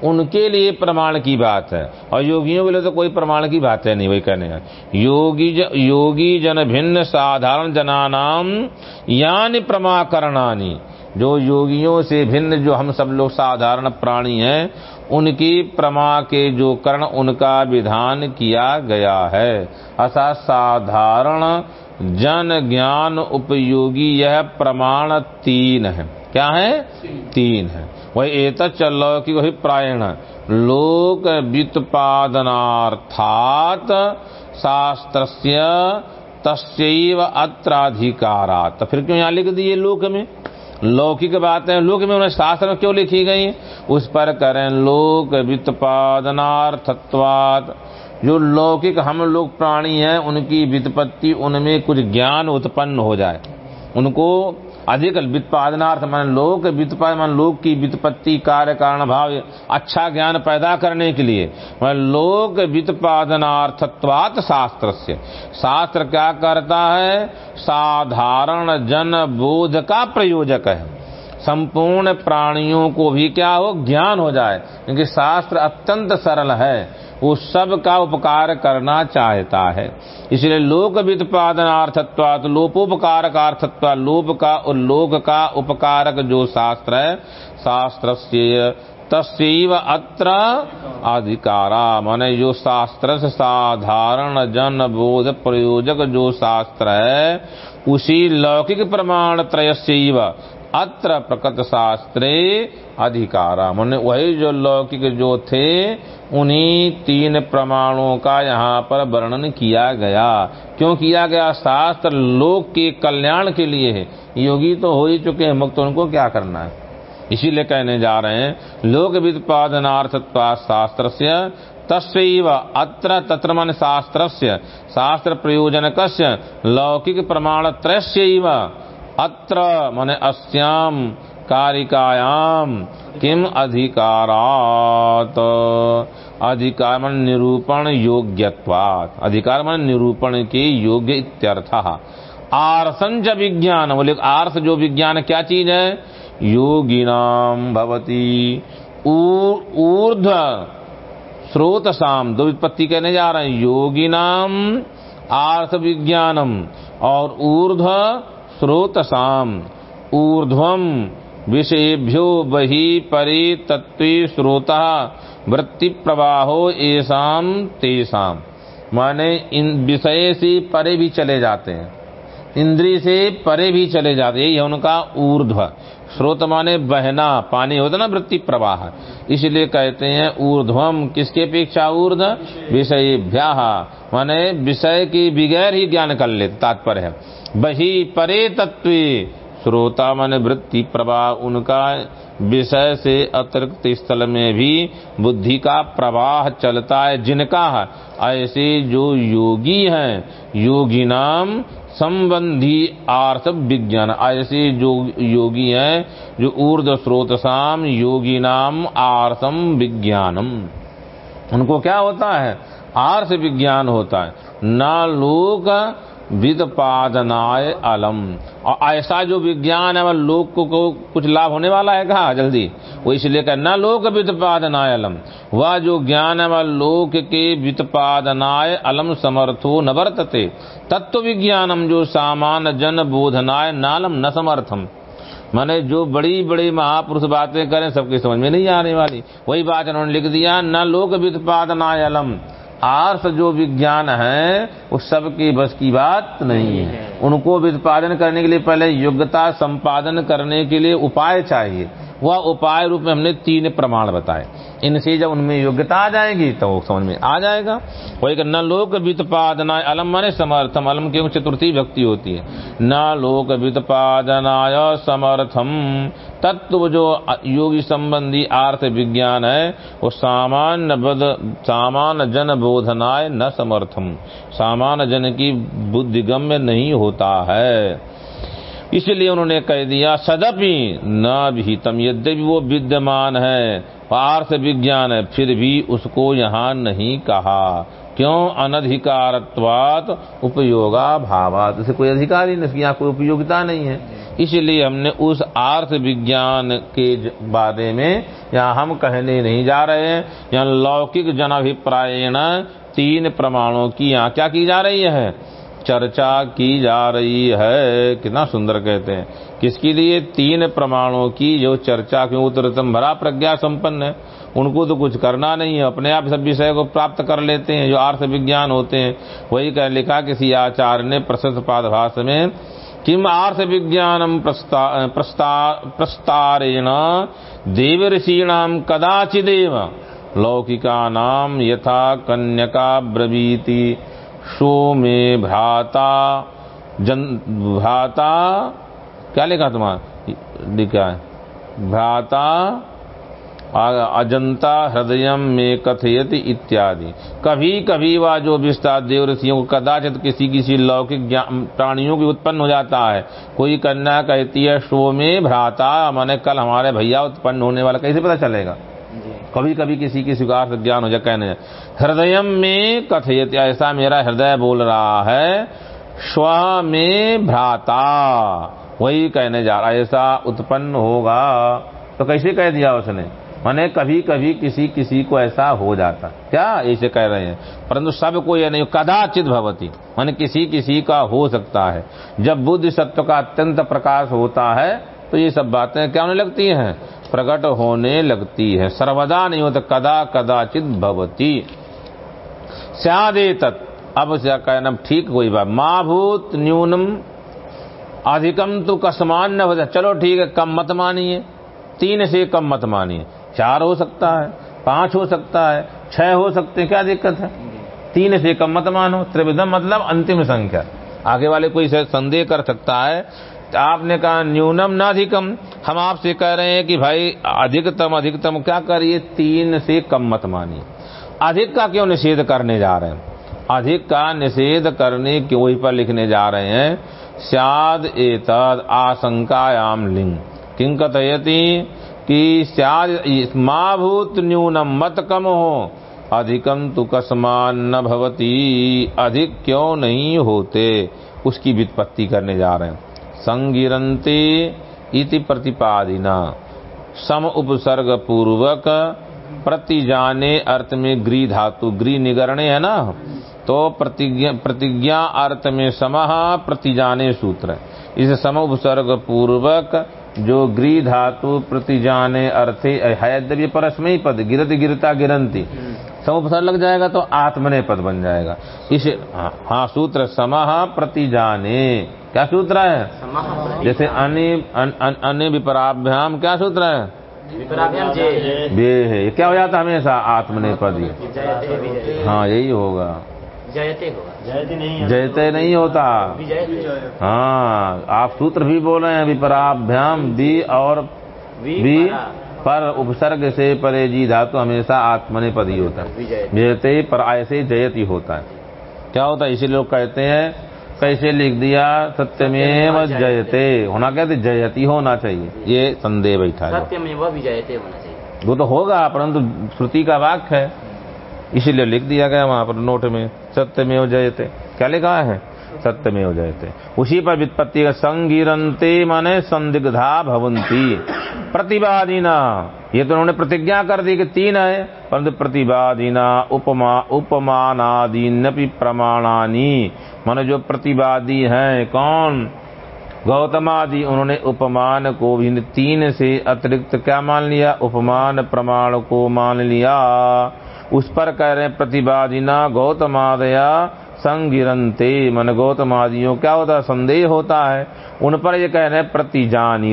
उनके लिए प्रमाण की बात है। और योगियों के लिए तो कोई प्रमाण की बात है नहीं वही कहने हैं। योगी ज, योगी जन भिन्न साधारण जनानाम यानी प्रमाकरणानी। जो योगियों से भिन्न जो हम सब लोग साधारण प्राणी हैं उनकी प्रमा के जो कर्ण उनका विधान किया गया है। असा साधारण जन ज्ञान उपयोगी यह प्रमाण तीन है। क्या है? तीन है। वही एत चल लौकिक वही प्रायण लोक व्युत्पादनार्थात शास्त्रस्य तस्व अत्राधिकारात। तो फिर क्यों यहाँ लिख दिए लोक में? लौकिक बातें लोक में उन्हें शास्त्र में क्यों लिखी गई? उस पर करें लोक व्युत्पादनार्थत्वात। जो लौकिक हम लोग प्राणी हैं, उनकी वित्पत्ति उनमें कुछ ज्ञान उत्पन्न हो जाए। उनको अधिक वित्पादनार्थ मान लोक वित्पाद मान लोक की वित्पत्ति कार्य कारण भाव अच्छा ज्ञान पैदा करने के लिए मान लोक वित्पादनार्थत्वात शास्त्र से शास्त्र क्या करता है? साधारण जन बोध का प्रयोजक है। संपूर्ण प्राणियों को भी क्या हो? ज्ञान हो जाए। क्योंकि शास्त्र अत्यंत सरल है। वो सब का उपकार करना चाहता है। इसलिए लोक वित्पादनार्थत्वात लोपोपकारक अर्थत्वा लोप का और लोक का उपकारक जो शास्त्र है शास्त्र तस्व अत्र अधिकारा। माने जो शास्त्र साधारण जन बोध प्रयोजक जो शास्त्र है, उसी लौकिक प्रमाण त्रयस्व अत्र प्रकट शास्त्रे अधिकारा। माने वही जो लौकिक जो थे, उन्हीं तीन प्रमाणों का यहाँ पर वर्णन किया गया। क्यों किया गया? शास्त्र लोक के कल्याण के लिए है। योगी तो हो ही चुके हैं, मुक्त उनको क्या करना है? इसीलिए कहने जा रहे हैं लोक वित्पादनार्थत्वा शास्त्र से तस्व अत्र तत्र मन शास्त्र शास्त्र प्रयोजनक लौकिक प्रमाण त्रयस्व अत्र मन अस्याम कारिकायाम किम अधिकारात? अधिकार मन निरूपण योग्यत्वात अधिकार मन निरूपण के योग्य इत्यर्थ। आर्संच विज्ञान। बोले, आर्स जो विज्ञान क्या चीज़ है? योगिनाम भवती। ऊर्ध्व स्रोत शाम दो विपत्ति कहने जा रहे हैं। योगिनाम आर्थ विज्ञानम और ऊर्ध्व स्रोत शाम ऊर्ध्वम विषयभ्यो बहि परे तत्व स्रोता वृत्ति प्रवाहो ऐसाम तेसाम माने इन विषय से परे भी चले जाते हैं। इंद्रिय से परे भी चले जाते यही है उनका ऊर्ध्व। स्रोत माने बहना, पानी होता ना वृत्ति प्रवाह इसलिए कहते हैं ऊर्ध्वम। किसके अपेक्षा ऊर्ध विषय माने विषय के बगैर ही ज्ञान कर ले, तात्पर्य है। बही परे तत्व। श्रोता मन वृत्ति प्रवाह उनका विषय से अतिरिक्त स्थल में भी बुद्धि का प्रवाह चलता है। जिनका है ऐसे जो योगी हैं, योगी नाम संबंधी आर्थ विज्ञान। ऐसे जो योगी हैं, जो ऊर्ध स्रोत साम योगी नाम आर्थम विज्ञानम। उनको क्या होता है? आर्थ विज्ञान होता है। न लोक विदपादनाय अलम। और ऐसा जो विज्ञान है वह लोक को, को कुछ लाभ होने वाला है कहा? जल्दी। वो इसलिए कह न लोक विदपादनाय अलम। वह जो ज्ञान है वह लोक के वित्पादनाय अलम समर्थो न वर्तते। तत्व विज्ञानम जो सामान्य जन बोधनाय नालम न समर्थम। माने जो बड़ी बड़ी महापुरुष बातें करें सबकी समझ में नहीं आने वाली। वही बात उन्होंने लिख दिया न लोक वित्पादनाय अलम। आर्थ जो विज्ञान है वो सबके बस की बात नहीं है। उनको विपादन करने के लिए पहले योग्यता संपादन करने के लिए उपाय चाहिए। वह उपाय रूप में हमने तीन प्रमाण बताए। इनसे जब उनमें योग्यता आ जाएगी तो समझ में आ जाएगा। वही न लोक वित्पादनाय अलम माने समर्थम। अलम के चतुर्थी भक्ति होती है। न लोक वित्पादनाय समर्थम। तत्व जो योगी संबंधी आर्थ विज्ञान है, वो सामान्य बद, सामान्य जन बोधनाय न समर्थम। सामान्य जन की बुद्धिगम्य नहीं होता है। इसलिए उन्होंने कह दिया, सदपि न भीतम यद्यपि वो विद्यमान है, पार्थ विज्ञान है, फिर भी उसको यहाँ नहीं कहा। क्यों? अनधिकारत्वात उपयोगा भावात उसे कोई अधिकार ही नहीं कोई उपयोगिता नहीं है। इसलिए हमने उस आर्थ विज्ञान के बारे में यहाँ हम कहने नहीं जा रहे हैं। यहाँ लौकिक जनाभिप्रायण तीन प्रमाणों की यहाँ क्या की जा रही है? चर्चा की जा रही है। कितना सुंदर कहते हैं। किसके लिए? तीन प्रमाणों की जो चर्चा क्यों उत्तरतम भरा प्रज्ञा संपन्न है। उनको तो कुछ करना नहीं है। अपने आप सब विषय को प्राप्त कर लेते हैं। जो अर्थ विज्ञान होते हैं, वही कह लिखा किसी आचार्य ने प्रसिद्ध पादभाष में, किम आर्थ विज्ञानम प्रस्तारेण देव ऋषीणाम कदाचिदेव लौकिका नाम यथा कन्यका ब्रवीति। सो में भ्राता जन भ्राता क्या लिखा तुम्हारा? लिखा है? भ्राता अजंता हृदय में कथयति इत्यादि। कभी कभी वह जो विस्तार देव ऋषियों को कदाचित किसी किसी लौकिक प्राणियों की उत्पन्न हो जाता है कोई कन्या कहती है शो में भ्राता मैंने कल हमारे भैया उत्पन्न होने वाला कैसे पता चलेगा? कभी कभी किसी की स्वीकार ज्ञान हो जाए कहने हृदय में कथयत। ऐसा मेरा हृदय बोल रहा है। स्व में भ्राता। वही कहने जा रहा ऐसा उत्पन्न होगा। तो कैसे कह दिया उसने? माने कभी कभी किसी किसी को ऐसा हो जाता। क्या ऐसे कह रहे हैं? परंतु सबको यह नहीं, कदाचित भवती। माने किसी किसी का हो सकता है। जब बुद्धि सत्व का अत्यंत प्रकाश होता है तो ये सब बातें क्या होने लगती हैं? प्रकट होने लगती है। सर्वदा नहीं होता कदा कदाचित भवती। स्यादे तत् अब क्या कहना ठीक कोई बात। माँ भूत न्यूनम अधिकम तो कसमान न हो जाए चलो ठीक है, कम मत मानिए। तीन से कम मत मानिए। चार हो सकता है, पाँच हो सकता है, छह हो सकते हैं, क्या दिक्कत है? तीन से कम मत मानो। त्रिविधम मतलब अंतिम संख्या। आगे वाले कोई संदेह कर सकता है तो आपने कहा न्यूनम न अधिकम। हम आपसे कह रहे हैं कि भाई अधिकतम अधिकतम क्या करिए? तीन से कम मत मानिए। अधिक का क्यों निषेध करने जा रहे हैं? अधिक का निषेध करने क्यों वही पर लिखने जा रहे हैं? स्याद एतद आशंकायाम लिंग। किं कथयति कि स्याद माँ भूत न्यूनम मत कम? हो अधिकम तु कसमान न भवती। अधिक क्यों नहीं होते? उसकी वित्पत्ति करने जा रहे हैं। संगिरंते इति प्रतिपादिना। सम उपसर्ग पूर्वक प्रति जाने अर्थ में ग्री धातु ग्री निगरणे है ना? तो प्रतिज्ञा प्रतिज्ञा अर्थ में समह प्रति जाने सूत्र इस सम उपसर्ग पूर्वक जो ग्री धातु प्रति जाने अर्थे है यद्यपि परस्मयी पद गिरत गिरता गिरंती। सम उपसर्ग लग जाएगा तो आत्मने पद बन जाएगा। इस हाँ, सूत्र समह प्रति जाने क्या सूत्र है? जैसे अन्य अन, अन, अन्य विपराभ्याम क्या सूत्र है? वे है ये क्या हो जाता है हमेशा आत्मने पद ही। यही होगा। जयते जयते नहीं जयते नहीं होता। हाँ। आप सूत्र भी बोल रहे हैं विपराभ्याम बी और बी पर। उपसर्ग से परे जी धातु हमेशा आत्मने पद ही होता है। जयते। पर ऐसे जयति होता है। क्या होता है? इसीलिए लोग कहते हैं कैसे लिख दिया? सत्यमेव जयते। होना कहते जयति होना चाहिए। ये संदेह बैठा सत्यमेव सत्य में वह विजयते होना चाहिए। वो तो होगा परंतु श्रुति का वाक्य है। इसीलिए लिख दिया गया वहाँ पर नोट में सत्यमेव जयते। क्या लिखा है? सत्यमेव जाते उसी पर वित्पत्ति का संगिरंते माने संदिग्धा भवंती प्रतिवादीना ये तो उन्होंने प्रतिज्ञा कर दी कि तीन है, परंतु प्रतिवादीना उपमा उपमानादीनपि प्रमाणानी। माने जो प्रतिवादी हैं, कौन? गौतमादि, उन्होंने उपमान को भी तीन से अतिरिक्त क्या मान लिया? उपमान, प्रमाण को मान लिया। उस पर कह रहे हैं प्रतिवादिना गौतमादया संगिरंते मन गौतम आदियों क्या होता है? संदेह होता है। उन पर ये कह रहे हैं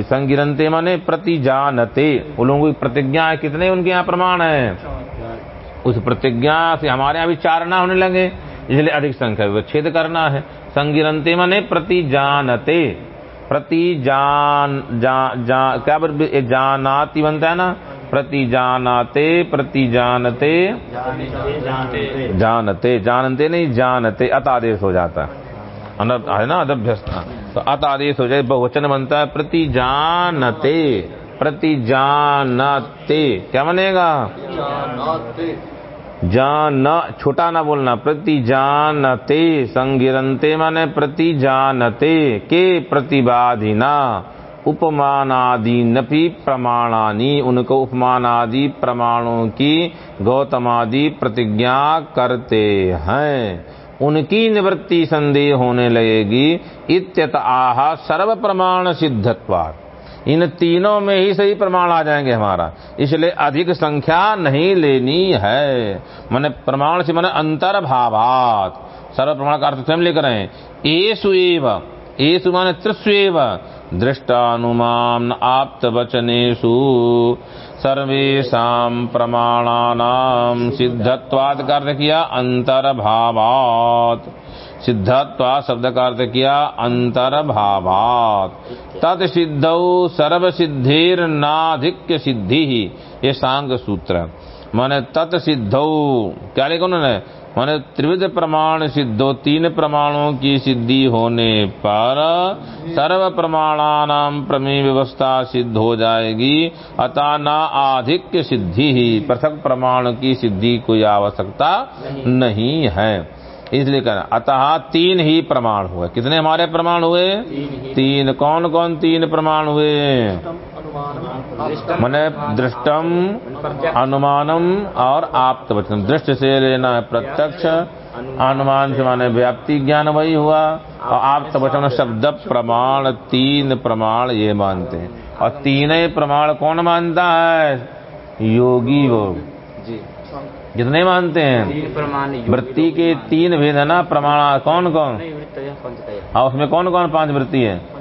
संगिरंते माने प्रतिजानते। उन लोगों की प्रतिज्ञा है। कितने उनके यहाँ प्रमाण है? उस प्रतिज्ञा से हमारे यहाँ भी होने लगे। इसलिए अधिक संख्या विच्छेद करना है। संगिरंते माने प्रति जानते प्रति जान जा, जा क्या जानाति बनता है ना? प्रति जानाते प्रति जानते। जानते जानते नहीं जानते। अत आदेश हो जाता। है ना अदभ्यस्त। तो अत आदेश हो जाए बहुवचन बनता है प्रति जानते प्रति जानते। क्या बनेगा? जानाते। जान छोटा ना बोलना प्रति जानते संगिरंते माने प्रति जानते के प्रतिबाधिना। उपमानादि नपि प्रमाणानी। उनको उपमानादि प्रमाणों की गौतमादि प्रतिज्ञा करते हैं। उनकी निवृत्ति संदेह होने लगेगी। इत्यत आह सर्व प्रमाण सिद्धत्वात्। इन तीनों में ही सही प्रमाण आ जाएँगे हमारा। इसलिए अधिक संख्या नहीं लेनी है। मैंने प्रमाण से मैंने अंतर भावात सर्व प्रमाण का अर्थ स्वयं लिख रहे हैं एसु एव एसु माने त्रिस्वेव दृष्टानुमान आप्त वचनेशु सर्वेशम प्रमाणानाम सिद्धत्वाद का अर्थ किया अंतर भावात सिद्धत्वा शब्द का अर्थ किया अंतर भावात तत् सिद्धौ सर्व सिद्धिर नाधिक्य सिद्धि ये सांग सूत्र माने तत् सिद्धो क्या लिखा उन्होंने? माने त्रिविध प्रमाण सिद्धो तीन प्रमाणों की सिद्धि होने पर सर्व प्रमाणानाम प्रमेय व्यवस्था सिद्ध हो जाएगी अतः न आधिक्य सिद्धि ही पृथक प्रमाण की सिद्धि कोई आवश्यकता नहीं नहीं है। इसलिए कहना अतः तीन ही प्रमाण हुए। कितने हमारे प्रमाण हुए? तीन तीन। कौन कौन तीन प्रमाण हुए? मैंने दृष्टम अनुमानम और आप्त वचन दृष्ट से लेना है प्रत्यक्ष। अनुमान से माने व्याप्ति ज्ञान वही हुआ। और आप्त वचन शब्द प्रमाण तीन प्रमाण ये मानते हैं। और तीन ही प्रमाण कौन मानता है? योगी वो। जी। जितने मानते हैं? तीन प्रमाण युक्त- वृत्ति के तीन भेद है। ना प्रमाण। कौन कौन और उसमें कौन कौन पाँच वृत्ति है?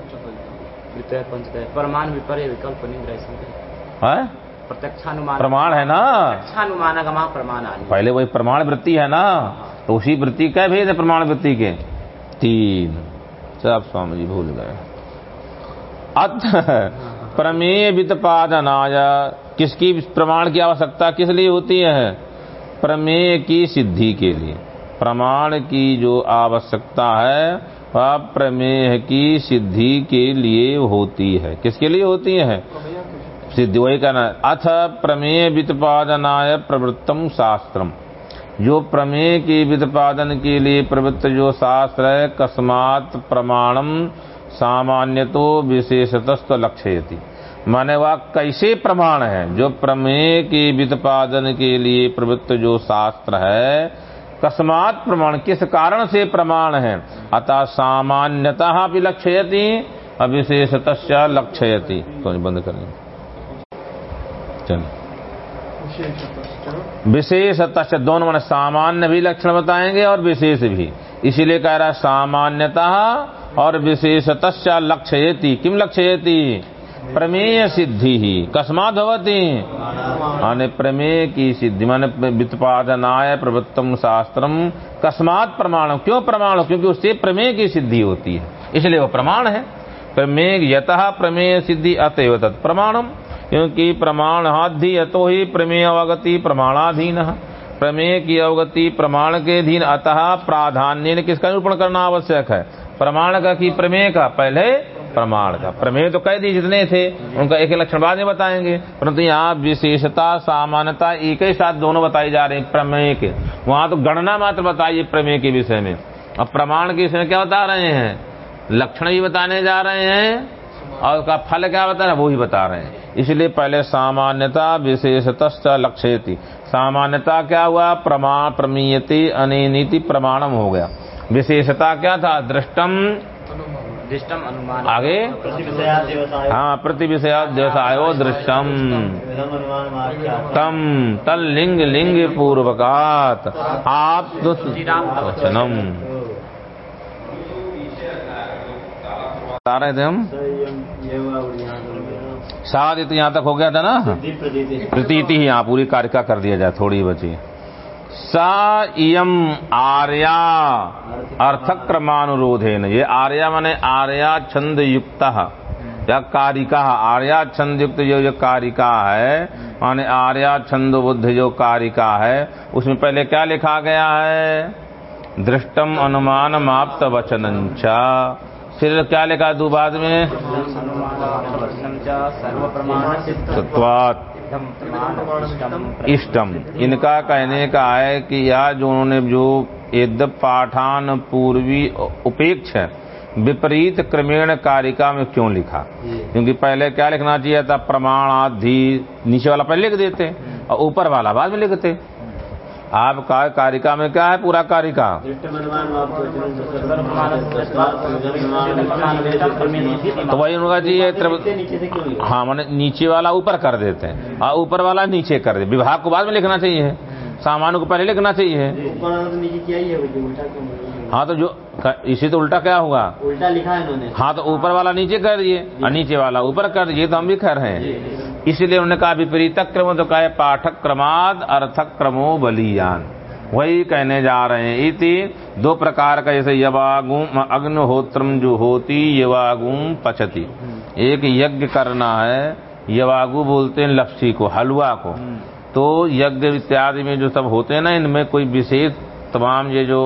पंचतय प्रमाण विपर्य विकल्प संग्रह है? प्रत्यक्षानुमान। प्रमाण है ना? प्रत्यक्षानुमान गमा प्रमाण आदि पहले वही प्रमाण वृत्ति है ना? तो उसी वृत्ति का भेद है प्रमाण वृत्ति के। तीन। सब स्वामी जी भूल गए। अथ प्रमेय वितपादनाय किसकी प्रमाण की आवश्यकता किस लिए होती है? प्रमेय की सिद्धि के लिए। प्रमाण की जो आवश्यकता है वह प्रमेय की सिद्धि के लिए होती है। किसके लिए होती है? सिद्धि, वही कहना। अथ प्रमेय वित्पादनाय प्रवृत्तम शास्त्रम। जो प्रमेय के वित्पादन के लिए प्रवृत्त जो शास्त्र है, कस्मात प्रमाणम सामान्यतो विशेषतस्त लक्ष्यति। माने वह कैसे प्रमाण है? जो प्रमेय के वित्पादन के लिए प्रवृत्त जो शास्त्र है कस्मात प्रमाण, किस कारण से प्रमाण है? अतः सामान्यतः भी लक्ष्यति अविशेषत लक्ष्यति। तो बंद करेंगे चलो। विशेषतः दोनों मैंने सामान्य भी लक्षण बताएँगे और विशेष भी। इसीलिए कह रहा है सामान्यतः और विशेषतः लक्ष्यति। किम लक्ष्यति? प्रमेय सिद्धि ही। कस्मात भवती? माने प्रमेय की सिद्धि, माने वित्पादनाय प्रवृत्तम शास्त्रम कस्मात प्रमाण। क्यों प्रमाण? क्योंकि उससे प्रमेय की सिद्धि होती है। इसलिए वो प्रमाण है। प्रमेय यतः प्रमेय सिद्धि अतएव तत् प्रमाणम क्योंकि प्रमाण हाधि अतो ही प्रमेय अवगति प्रमाणाधीन। प्रमेय की अवगति प्रमाण के अधीन अतः प्राधान्य किसका निरूपण करना आवश्यक है? प्रमाण का कि प्रमेय का? पहले प्रमाण का प्रमेय तो कह दी जितने थे, उनका एक लक्षण बाद में बताएँगे। परंतु यहाँ विशेषता, सामान्यता, एक ही साथ दोनों बताई जा रहे हैं प्रमेय के। वहाँ तो गणना मात्र बताइए प्रमेय के विषय में। अब प्रमाण के विषय में क्या बता रहे हैं? लक्षण भी बताने जा रहे हैं, और उसका फल क्या बता रहे वो ही बता रहे हैं। इसलिए पहले सामान्यता, विशेषतश्च लक्ष्यति सामान्यता क्या हुआ? प्रमाण प्रमीयति, अनिनीति, प्रमाणम हो गया। विशेषता क्या था? दृष्टम दृष्टम अनुमान आगे? हाँ प्रति विषया व्यवसायो दृष्टम। तम तल लिंग लिंग पूर्वकात आप वचनम बता रहे थे हम शायद तो यहाँ तक हो गया था ना? प्रतीति ही यहाँ पूरी कारिका कर दिया जाए थोड़ी बची। सा आर्या अर्थक क्रमानुरोधेन ये आर्या माने आर्या छंद युक्त या कारिका, आर्या छंद युक्त जो जो कारिका है, माने आर्या छंद बुद्ध जो कारिका है, उसमें पहले क्या लिखा गया है? दृष्टम अनुमान माप्त वचनंचा फिर क्या लिखा दो बाद में? इष्टम। इनका कहने का है कि यह जो उन्होंने जो यद्य पाठान पूर्वी उपेक्ष विपरीत क्रमेण कारिका में क्यों लिखा? क्योंकि पहले क्या लिखना चाहिए था? प्रमाणाधि नीचे वाला पहले लिख देते, और ऊपर वाला बाद में लिखते। आपका कारिका में क्या है पूरा कारिका? तो वही उनका चाहिए त्रिव- हाँ मैंने नीचे वाला ऊपर कर देते हैं। और ऊपर वाला नीचे कर दे। विभाग को बाद में लिखना चाहिए। सामान्य को पहले लिखना चाहिए। हाँ तो जो इसी तो उल्टा क्या हुआ उल्टा लिखा है इन्होंने हाँ तो ऊपर वाला नीचे कर दिए। और नीचे वाला ऊपर कर दिए तो हम भी कर रहे हैं। इसलिए उन्होंने कहा विपरीत क्रम तो कहे पाठक क्रमाद अर्थक क्रमो बलियान। वही कहने जा रहे हैं इति दो प्रकार का जैसे यवागुम अग्निहोत्रम जो होती यवागुम पचती। एक यज्ञ करना है यवागु बोलते हैं लपसी को हलवा को। हम्म, तो यज्ञ इत्यादि में जो सब होते हैं ना इनमें कोई विशेष तमाम ये जो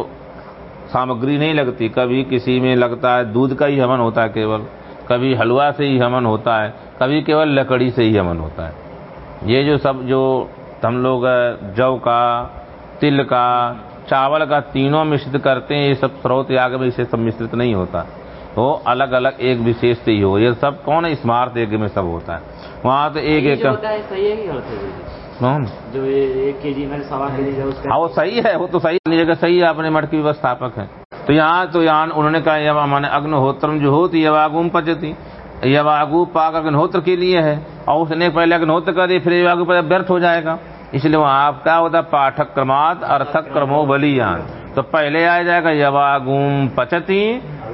सामग्री नहीं लगती। कभी किसी में लगता है दूध का ही हवन होता है केवल। कभी हलवा से ही हवन होता है कभी केवल लकड़ी से ही हवन होता है। ये जो सब जो हम लोग जव का तिल का चावल का तीनों मिश्रित करते हैं ये सब स्रोत याग में इसे सब मिश्रित नहीं होता। तो अलग अलग एक विशेष से ही हो। ये सब कौन है? स्मार्ट यज्ञ में सब होता है। वहाँ तो एक एक है है है? कौन? जो ये एक के जी में सवा के जी उसका हाँ वो सही है वो तो सही जगह सही है अपने मठ के व्यवस्थापक है। तो यहाँ तो यहाँ उन्होंने कहा, यवा माने अग्निहोत्रम जो होती यवागुम पचती यवागु पाक अग्निहोत्र के लिए है, और उसने पहले अग्निहोत्र कर दिया, फिर यवागु पर व्यर्थ हो जाएगा। इसलिए वहाँ आपका होता पाठक क्रमात अर्थक क्रमो बलियान। तो पहले आ जाएगा यवागुम पचती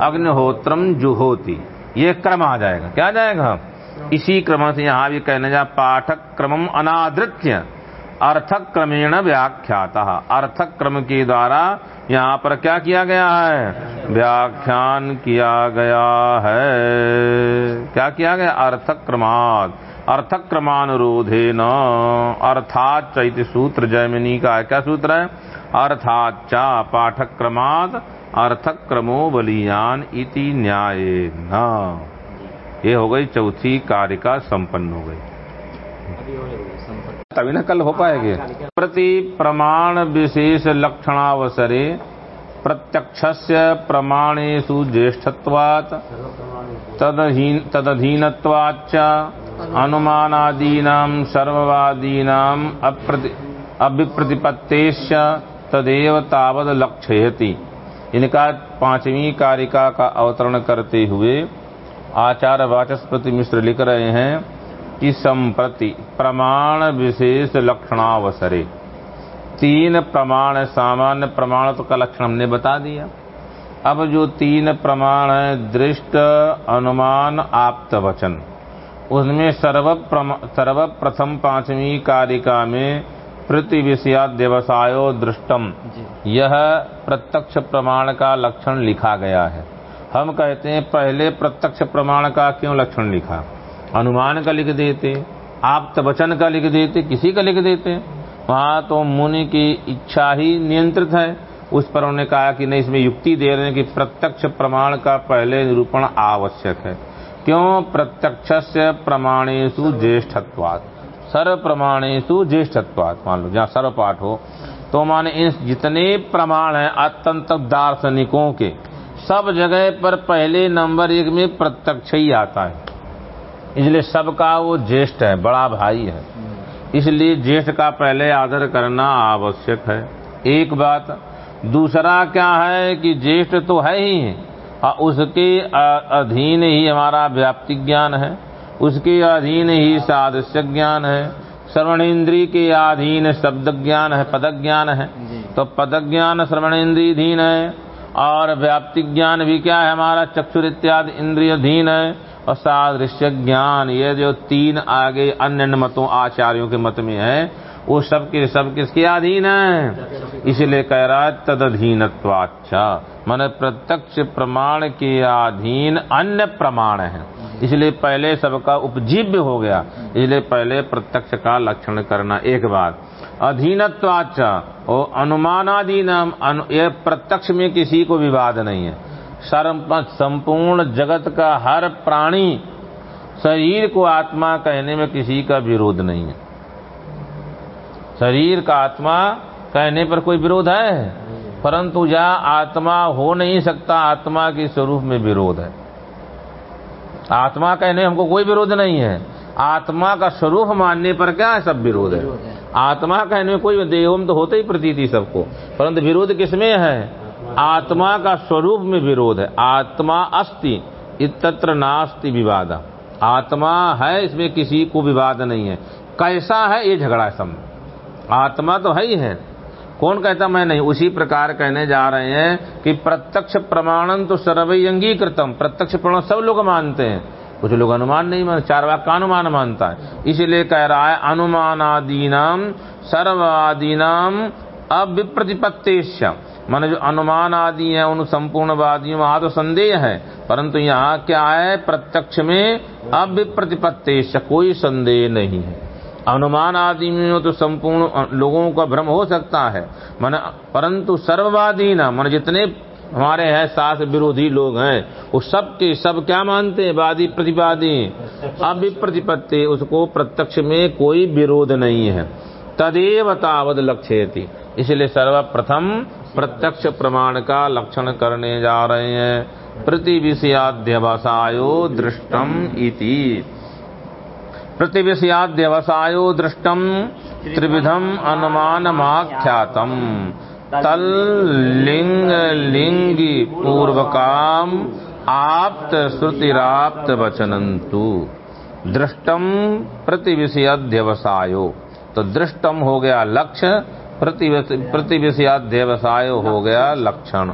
अग्निहोत्रम जुहोती। ये क्रम आ जाएगा। क्या आ जाएगा? इसी क्रम से यहाँ भी कहने जा, पाठक क्रमम अनादृत्य। अर्थक क्रमेण व्याख्याता। अर्थक क्रम के द्वारा यहाँ पर क्या किया गया है? व्याख्यान किया गया है। क्या किया गया? अर्थक क्रमाद अर्थक क्रमानुरोधे न अर्थात चैत्य सूत्र जयमिनी का है। क्या सूत्र है? अर्थात चा पाठक क्रमाद अर्थक क्रमो बलियान इति न्याय न ये हो गई चौथी कार्य का संपन्न हो गई अभी हो गई संपर्क तभी ना कल हो पाएँगे। प्रति प्रमाण विशेष लक्षणावसरे प्रत्यक्ष प्रमाणेषु ज्येष्ठत्वात्, तदहीन तदधीनत्वाच्च, अनुमानादीनां सर्ववादीनां अप्रति अभिप्रतिपत्तेश्च तदेव तावद लक्षयति। इनका पांचवी कारिका का अवतरण करते हुए आचार्य वाचस्पति मिश्र लिख रहे हैं कि संप्रति प्रमाण विशेष लक्षणावसरे। तीन प्रमाण सामान्य प्रमाण तो का लक्षण हमने बता दिया। अब जो तीन प्रमाण है दृष्ट अनुमान आप्त वचन। उसमें सर्व सर्वप्रथम पांचवी कारिका में प्रति विषयाद व्यवसायो दृष्टम यह प्रत्यक्ष प्रमाण का लक्षण लिखा गया है। हम कहते हैं पहले प्रत्यक्ष प्रमाण का क्यों लक्षण लिखा? अनुमान का लिख देते, आप वचन का लिख देते, किसी का लिख देते। वहाँ तो मुनि की इच्छा ही नियंत्रित है। उस पर उन्होंने कहा कि नहीं, इसमें युक्ति दे रहे हैं कि प्रत्यक्ष प्रमाण का पहले निरूपण आवश्यक है। क्यों? प्रत्यक्ष प्रमाणेशु ज्येष्ठत्वात्। सर्व प्रमाणेशु ज्येष्ठत्वात्। मान लो, जहाँ सर्व पाठ हो तो माने इन जितने प्रमाण हैं अत्यंत दार्शनिकों के, सब जगह पर पहले नंबर एक में प्रत्यक्ष ही आता है। इसलिए सबका वो ज्येष्ठ है बड़ा भाई है। इसलिए ज्येष्ठ का पहले आदर करना आवश्यक है। एक बात दूसरा क्या है कि ज्येष्ठ तो है ही है। और उसके अधीन ही हमारा व्याप्ति ज्ञान है। उसके अधीन ही सादृश्य ज्ञान है। श्रवणेन्द्रीय के अधीन शब्द ज्ञान है पद ज्ञान है। तो पद ज्ञान श्रवणेन्द्रीय अधीन है और व्याप्ति ज्ञान भी क्या है हमारा चक्षुर इत्यादि इंद्रिय अधीन है। और सादृश्य ज्ञान ये जो तीन आगे अन्य मतों आचार्यों के मत में है वो सब के सब किसके अधीन है? इसलिए कह रहा है तदधीनत्वाच्छा मन प्रत्यक्ष प्रमाण के अधीन अन्य प्रमाण है। इसलिए पहले सबका उपजीव्य हो गया। इसलिए पहले प्रत्यक्ष का लक्षण करना एक बात। अधीनत्वाच और अनुमानाधीन अनु, ये प्रत्यक्ष में किसी को विवाद नहीं है। संपूर्ण जगत का हर प्राणी शरीर को आत्मा कहने में किसी का विरोध नहीं है। शरीर का आत्मा कहने पर कोई विरोध है? परंतु जहाँ आत्मा हो नहीं सकता आत्मा के स्वरूप में विरोध है। आत्मा कहने हमको कोई विरोध नहीं है। आत्मा का स्वरूप मानने पर क्या है? सब विरोध है। विरोध है। आत्मा कहने में कोई देहोम तो होते ही प्रतीति सबको। परंतु विरोध किसमें है? आत्मा का स्वरूप में विरोध है। आत्मा अस्ति इतत्र नास्ति विवाद। आत्मा है, इसमें किसी को विवाद नहीं है। कैसा है, ये झगड़ा है सब। आत्मा तो है ही है। कौन कहता मैं नहीं? उसी प्रकार कहने जा रहे हैं कि प्रत्यक्ष प्रमाणन तो सर्वई अंगीकृतम। प्रत्यक्ष प्रमाण सब लोग मानते हैं। कुछ लोग अनुमान नहीं मानते, चार वाक का अनुमान मानता है। इसलिए कह रहा है अनुमानादीनाम सर्वादीनाम अविप्रतिपत्तेश मन जो अनुमान आदि है, उन संपूर्ण वादियों में तो संदेह है। परंतु यहाँ क्या है, प्रत्यक्ष में अविप्रतिपत्ति कोई संदेह नहीं है। अनुमान आदि में तो संपूर्ण लोगों का भ्रम हो सकता है। मन, परंतु सर्ववादी ना, मन जितने हमारे हैं शास विरोधी लोग हैं, वो सब के सब क्या मानते हैं, वादी प्रतिवादी? अभिप्रतिपत्ति, उसको प्रत्यक्ष में कोई विरोध नहीं है। तदेव तावद लक्ष्य इसलिए सर्वप्रथम प्रत्यक्ष प्रमाण का लक्षण करने जा रहे हैं। प्रतिविषयाध्यवसायो दृष्टम इति। प्रतिविषयाध्यवसायो दृष्टम त्रिविधम अनुमानमाख्यातम। तल लिंग लिंगी पूर्वकाम आप्त श्रुतिराप्त वचनंतु दृष्टम प्रतिविषयाध्यवसायो तो दृष्टम हो गया लक्ष्य प्रतिविषयाध्यवसाय हो गया लक्षण।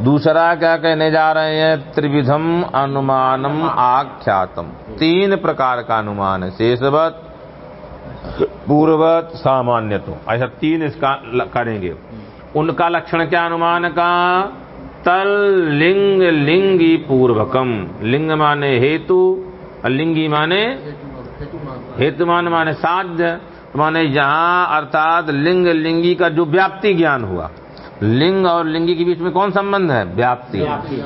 दूसरा क्या कहने जा रहे हैं? त्रिविधम अनुमानम आख्यातम। तीन प्रकार का अनुमान है। शेषवत पूर्ववत सामान्य तो ऐसा तीन इसका करेंगे। उनका लक्षण क्या अनुमान का? तल लिंग लिंगी पूर्वकम। लिंग माने हेतु लिंगी माने हेतु मान माने साध्य। माने यहाँ अर्थात लिंग लिंगी का जो व्याप्ति ज्ञान हुआ। लिंग और लिंगी के बीच में कौन संबंध है? व्याप्ति।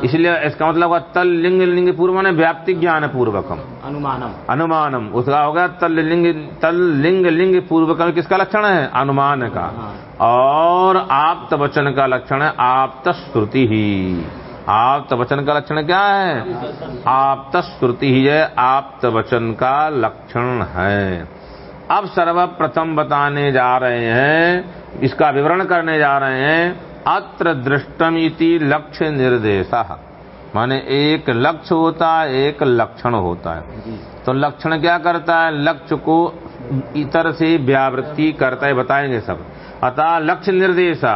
इसलिए इसका मतलब हुआ तल लिंग लिंग पूर्व माने व्याप्ति ज्ञान पूर्वकम। अनुमानम। अनुमानम। उसका होगा तल लिंग तल लिंग लिंग पूर्वकम किसका लक्षण है? अनुमान का। और आप्त वचन का लक्षण है आप्त श्रुति ही। आप्त वचन का लक्षण क्या है? आप्त श्रुति ही है। आप्त वचन का लक्षण है। अब सर्वप्रथम बताने जा रहे हैं इसका विवरण करने जा रहे हैं अत्र दृष्टम इति लक्ष्य निर्देश। माने एक लक्ष्य होता है एक लक्षण होता है। तो लक्षण क्या करता है? लक्ष्य को इतर से व्यावृत्ति करता है बताएँगे सब। अतः लक्ष्य निर्देशा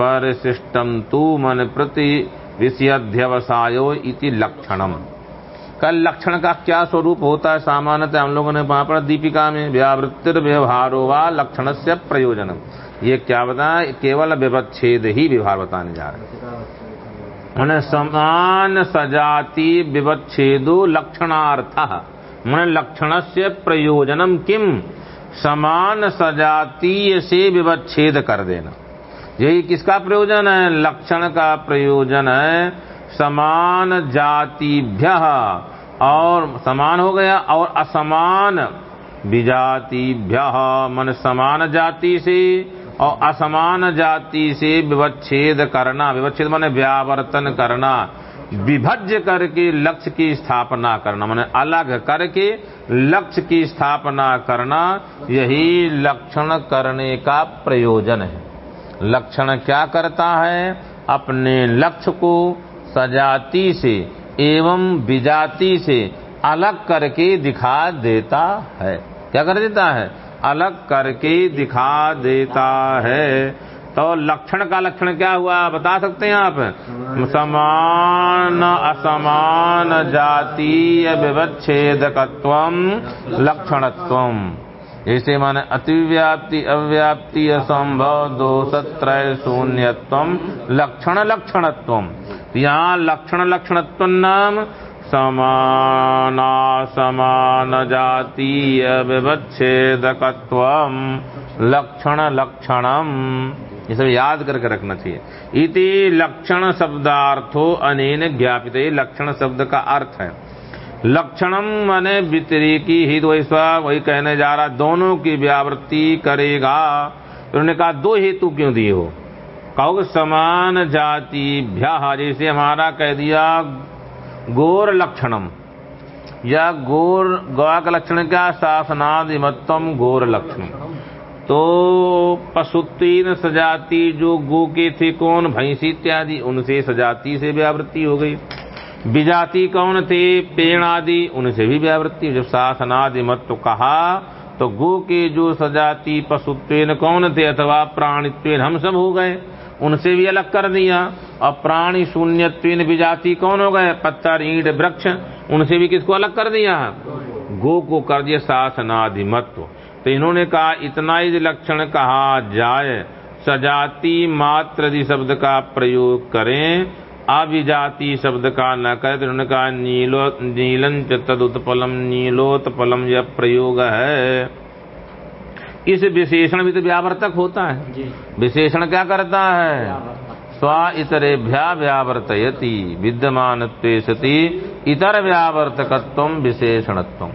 परिशिष्टम तू मन प्रति विषयध्यवसायो इति लक्षणम। कल लक्षण का क्या स्वरूप होता है? सामान्यतः हम लोगों ने वहाँ पर दीपिका में व्यावृत्तिर व्यवहारो व लक्षण से प्रयोजन ये क्या बताया केवल विवच्छेद ही व्यवहार बताने जा रहे हैं। समान सजाति विवच्छेदो लक्षणार्थ। मन लक्षण से प्रयोजनम किम? समान सजातीय से विवच्छेद कर देना। यही किसका प्रयोजन है? लक्षण का प्रयोजन है समान जातिभ्य। और समान हो गया और असमान विजातिभ्य। मन समान जाति से और असमान जाति से विवच्छेद करना। विवच्छेद माने व्यावर्तन करना। विभज्य करके लक्ष्य की स्थापना करना। माने अलग करके लक्ष्य की स्थापना करना। यही लक्षण करने का प्रयोजन है। लक्षण क्या करता है? अपने लक्ष्य को सजाति से एवं विजाति से अलग करके दिखा देता है। क्या कर देता है? अलग करके दिखा देता है। तो लक्षण का लक्षण क्या हुआ? बता सकते हैं आप? समान असमान जातीय विवच्छेदकत्व लक्षणत्व जैसे माने अतिव्याप्ति अव्याप्ति असंभव दोषत्रय शून्यत्व लक्षण लक्षणत्व। यहाँ लक्षण लक्षणत्व नाम समाना समान जातीय विवच्छेदकत्व लक्षण लक्षणम ये सब याद करके रखना चाहिए। इति लक्षण शब्दार्थो अनेन ज्ञापित लक्षण शब्द का अर्थ है। लक्षणम माने व्यतिरेकी हित वैसा वही कहने जा रहा, दोनों की व्यावृत्ति करेगा। उन्होंने कहा, दो हेतु क्यों दिए हो? कहो समान जाति भ्या जैसे हमारा कह दिया, गोर लक्षणम या गोर गवा का लक्षण क्या? शासनादिमत्तम गोर लक्षण। तो पशुत्वीन सजाति, जो गो के थे, कौन? भैंसी इत्यादि, उनसे सजाति से व्यावृत्ति हो गई। विजाति कौन थे? पेड़ आदि उनसे भी व्यावृत्ति। जब शासनादि मत्व कहा तो गो के जो सजाति पशुत्वेन कौन थे? अथवा प्राणित्वेन हम सब हो गए। उनसे भी अलग कर दिया। और प्राणी शून्यत्वेन विजाति कौन हो गए? पत्थर, ईंट, वृक्ष। उनसे भी किसको अलग कर दिया? गो को कर दिया शासनाधिमत्व तो इन्होंने कहा, इतना ही लक्षण कहा जाए। सजाति मात्र शब्द का प्रयोग करें। अभिजाति शब्द का न करें तो उनका नीलो नीलन तदुत्पलम नीलोत्पलम यह प्रयोग है। इस विशेषण भी तो व्यावर्तक होता है। विशेषण क्या करता है? स्वा इतरेभ्या व्यावर्तयति विद्यमान सती इतर व्यावर्तकत्व विशेषणत्व।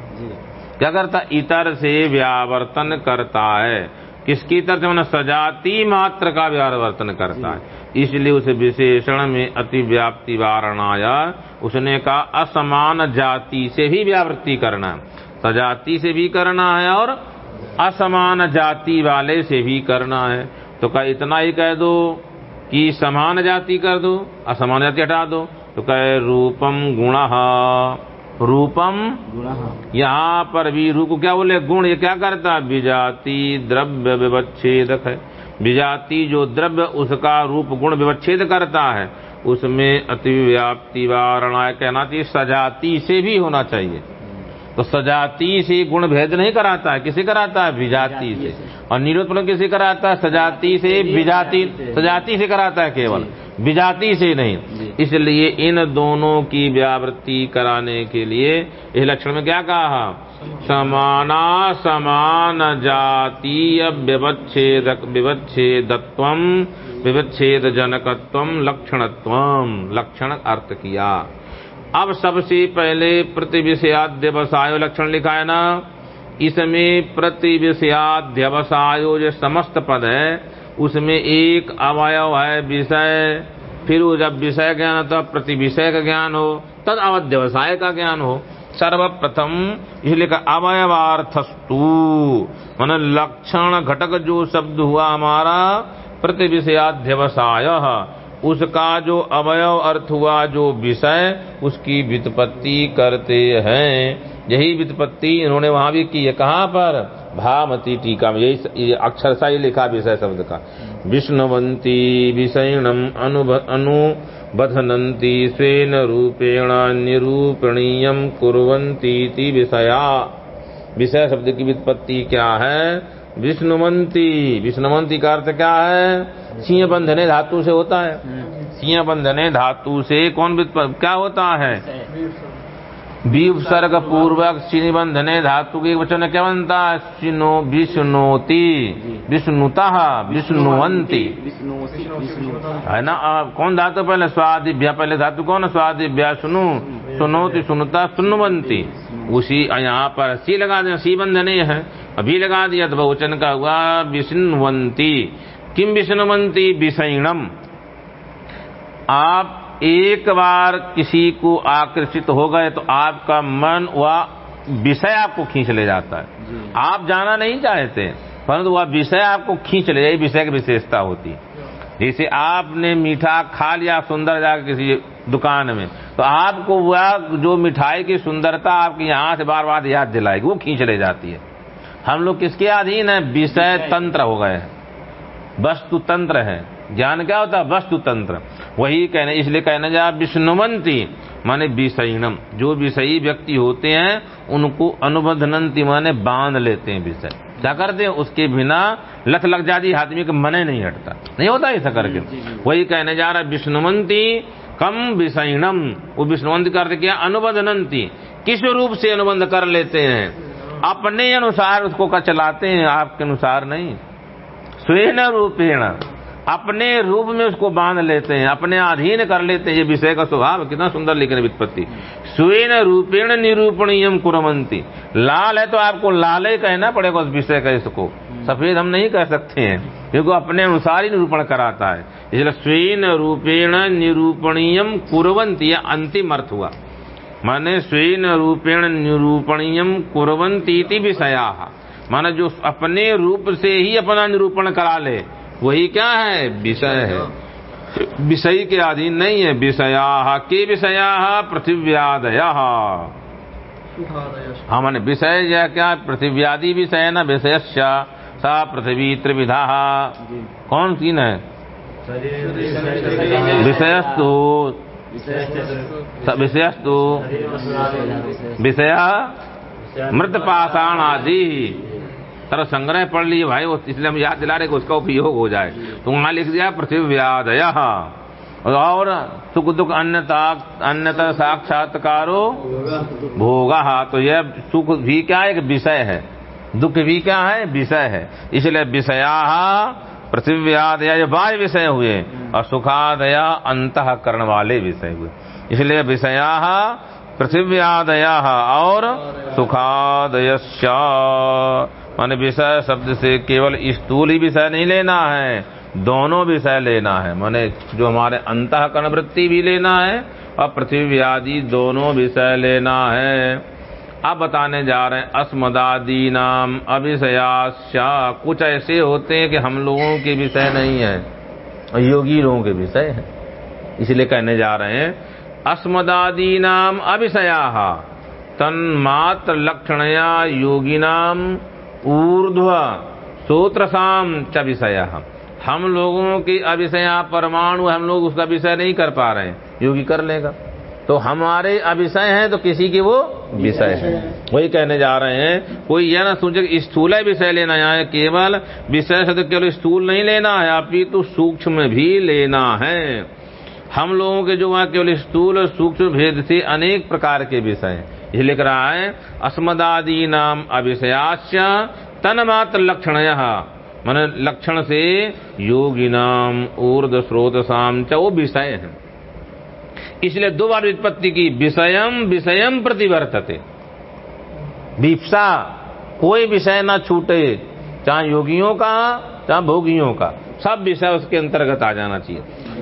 क्या करता? इतर से व्यावर्तन करता है। किसकी तरफ़ से? मतलब सजाति मात्र का व्यावर्तन करता है। इसलिए उस विशेषण में अति व्याप्ति वारण आया। उसने कहा, असमान जाति से भी व्यावृत्ति करना सजाति से भी करना है और असमान जाति वाले से भी करना है। तो कहा, इतना ही कह दो कि समान जाति कर दो, असमान जाति हटा दो। तो कहे, रूपम गुण। रूपम। यहाँ पर भी रूप को क्या बोले? गुण ये क्या करता? है विजाति द्रव्य विवच्छेद है। विजाति जो द्रव्य उसका रूप गुण विवच्छेद करता है। उसमें अतिव्याप्ति वारणा कहना चाहिए सजाति से भी होना चाहिए। तो सजाति से गुण भेद नहीं कराता है। किसे कराता है? विजाति से। और निरोत्पन्न किसे कराता है? सजाति से विजाति सजाति से कराता है केवल। विजाति से नहीं। इसलिए इन दोनों की व्यावृत्ति कराने के लिए इस लक्षण में क्या कहा? समाना समान जातीय विवच्छेद विवच्छेदत्व विवच्छेद जनकत्व लक्षणत्व। लक्षण अर्थ किया। अब सबसे पहले प्रतिविषयाध्यवसायो लक्षण लिखा है ना। इसमें प्रतिविषयाध्यवसायो जो समस्त पद है, उसमें एक अवयव है विषय। फिर वो जब विषय ज्ञान होता प्रति विषय का ज्ञान हो, तद अवध्यवसाय का ज्ञान हो। सर्वप्रथम इसलिए का अवयवार्थस्तु। मन लक्षण घटक जो शब्द हुआ हमारा प्रति विषयाध्यवसाय उसका जो अवयव अर्थ हुआ, जो विषय, उसकी वित्पत्ति करते हैं। यही वित्पत्ति इन्होंने वहाँ भी की है। कहाँ पर? भामती टीका में। यही ये अक्षर सा ही लिखा विषय शब्द का। विष्णुवंती विषयणम अनुबधनंती स्वेन रूपेण निरूपणीयम कुर्वन्ती विषया। विषय शब्द की वित्पत्ति क्या है? विष्णुवंती विष्णुवंती का अर्थ क्या है? सिंह बंधने धातु से होता है। सिंह बंधने धातु से कौन क्या होता है? विसर्ग पूर्वक सिंह बंधने धातु के वचन क्या बनता है? सिनो विष्णुति। विष्णुता विष्णुवंती। विष्णु विष्णु है ना? अब कौन धातु पहले? स्वादिभ्या। पहले धातु कौन है? स्वादिभ्या। सुनु। सुनोति सुनता सुनवंती। उसी यहाँ पर सी लगा दिया सी बंधने है। अभी लगा दिया तो बहुवचन का हुआ विष्णुवंती। किम विष्णुवंती? विषयणम आप एक बार किसी को आकर्षित हो गए तो आपका मन वह विषय आपको खींच ले जाता है। आप जाना नहीं चाहते परंतु वह विषय आपको खींच ले यही विषय की विशेषता होती। है जैसे आपने मीठा खा लिया सुंदर जाकर किसी दुकान में तो आपको वह जो मिठाई की सुंदरता आपकी यहाँ से बार बार याद दिलाएगी वो खींच ले जाती है। हम लोग किसके अधीन है? विषय तंत्र हो गए। वस्तु तंत्र है। ज्ञान क्या होता है? वस्तु तंत्र। वही कहने इसलिए कहने जा विष्णुवंती माने विषयणम। जो विषयी व्यक्ति होते हैं उनको अनुबंधनंती माने बाँध लेते हैं विषय। क्या करते हैं? उसके बिना लथ लग जाती आदमी का मन नहीं हटता। नहीं होता ऐसा करके? वही कहने जा रहा है विष्णुवंती कम विषयणम। वो विष्णुवंत का अर्थ क्या? अनुबंधनंती। किस रूप से अनुबंध कर लेते हैं? अपने अनुसार उसको का चलाते हैं, आपके अनुसार नहीं। स्वेन रूपेण, अपने रूप में उसको बाँध लेते हैं, अपने अधीन कर लेते हैं, ये विषय का स्वभाव कितना सुंदर लिखने वित्पत्ति स्वेन रूपेण निरूपणीयम कुरमंती लाल है तो आपको लाल ही कहना पड़ेगा उस विषय का इसको। सफ़ेद हम नहीं कह सकते हैं, क्योंकि अपने अनुसार ही निरूपण कराता है। इसलिए स्वेन रूपेण निरूपणीयम कुरवंती यह अंतिम अर्थ हुआ। माने स्वेन रूपेण निरूपणीयम कुरवंती विषया। माने जो अपने रूप से ही अपना निरूपण करा ले वही क्या है? विषय है। विषय के अधीन नहीं है। विषया के विषया? पृथिव्यादय। हाँ माने विषय यह क्या? पृथिव्यादि विषय न विषय सा पृथ्वी त्रिविधा। कौन तीन है? विषयस्तु। स- विषयस्तु। विषय मृत पाषाण आदि तरह संग्रह पढ़ लिए भाई इसलिए हम याद दिला रहे कि उसका उपयोग हो जाए। तो वहाँ लिख दिया पृथ्वी व्यादय और सुख दुख अन्य अन्यता साक्षात्कारो भोगा। तो यह सुख भी क्या एक विषय है। दुख भी क्या है? विषय है। इसलिए विषया पृथ्व्यादया बाह्य विषय हुए और सुखादया अंत अंतकरण वाले विषय हुए। इसलिए विषया, पृथ्व्यादया और सुखादय माने विषय शब्द से केवल स्थूल ही विषय नहीं लेना है, दोनों विषय लेना है। माने जो हमारे अंतकरण वृत्ति भी लेना है और पृथ्वी आदि दोनों विषय लेना है। अब बताने जा रहे हैं अस्मदादी नाम अभिषयाशा कुछ ऐसे होते हैं कि हम लोगों के विषय नहीं है योगी लोगों के विषय है। इसलिए कहने जा रहे हैं अस्मदादी नाम अभिषया तन्मात्र योगी नाम ऊर्ध्व। सूत्रसाम च विषय। हम लोगों की अभिषया परमाणु हम लोग उसका विषय नहीं कर पा रहे हैं, योगी कर लेगा। तो हमारे अभिषय हैं तो किसी की वो विषय है। वही कहने जा रहे हैं, कोई यह ना सोचे स्थूल विषय लेना है केवल विषय से तो केवल स्थूल नहीं लेना है, आप तो सूक्ष्म भी लेना है। हम लोगों के जो वहाँ केवल स्थूल और सूक्ष्म भेद से अनेक प्रकार के विषय ये लिख रहा है, अस्मदादि नाम अभिषयाश्य तन मात्र लक्षण मन लक्षण से योगी नाम ऊर्द स्रोत साम वो विषय है। इसलिए दो बार वित्पत्ति की विषयम विषयम प्रतिवर्तते। विपसा कोई विषय ना छूटे, चाहे योगियों का, चाहे भोगियों का, सब विषय उसके अंतर्गत आ जाना चाहिए।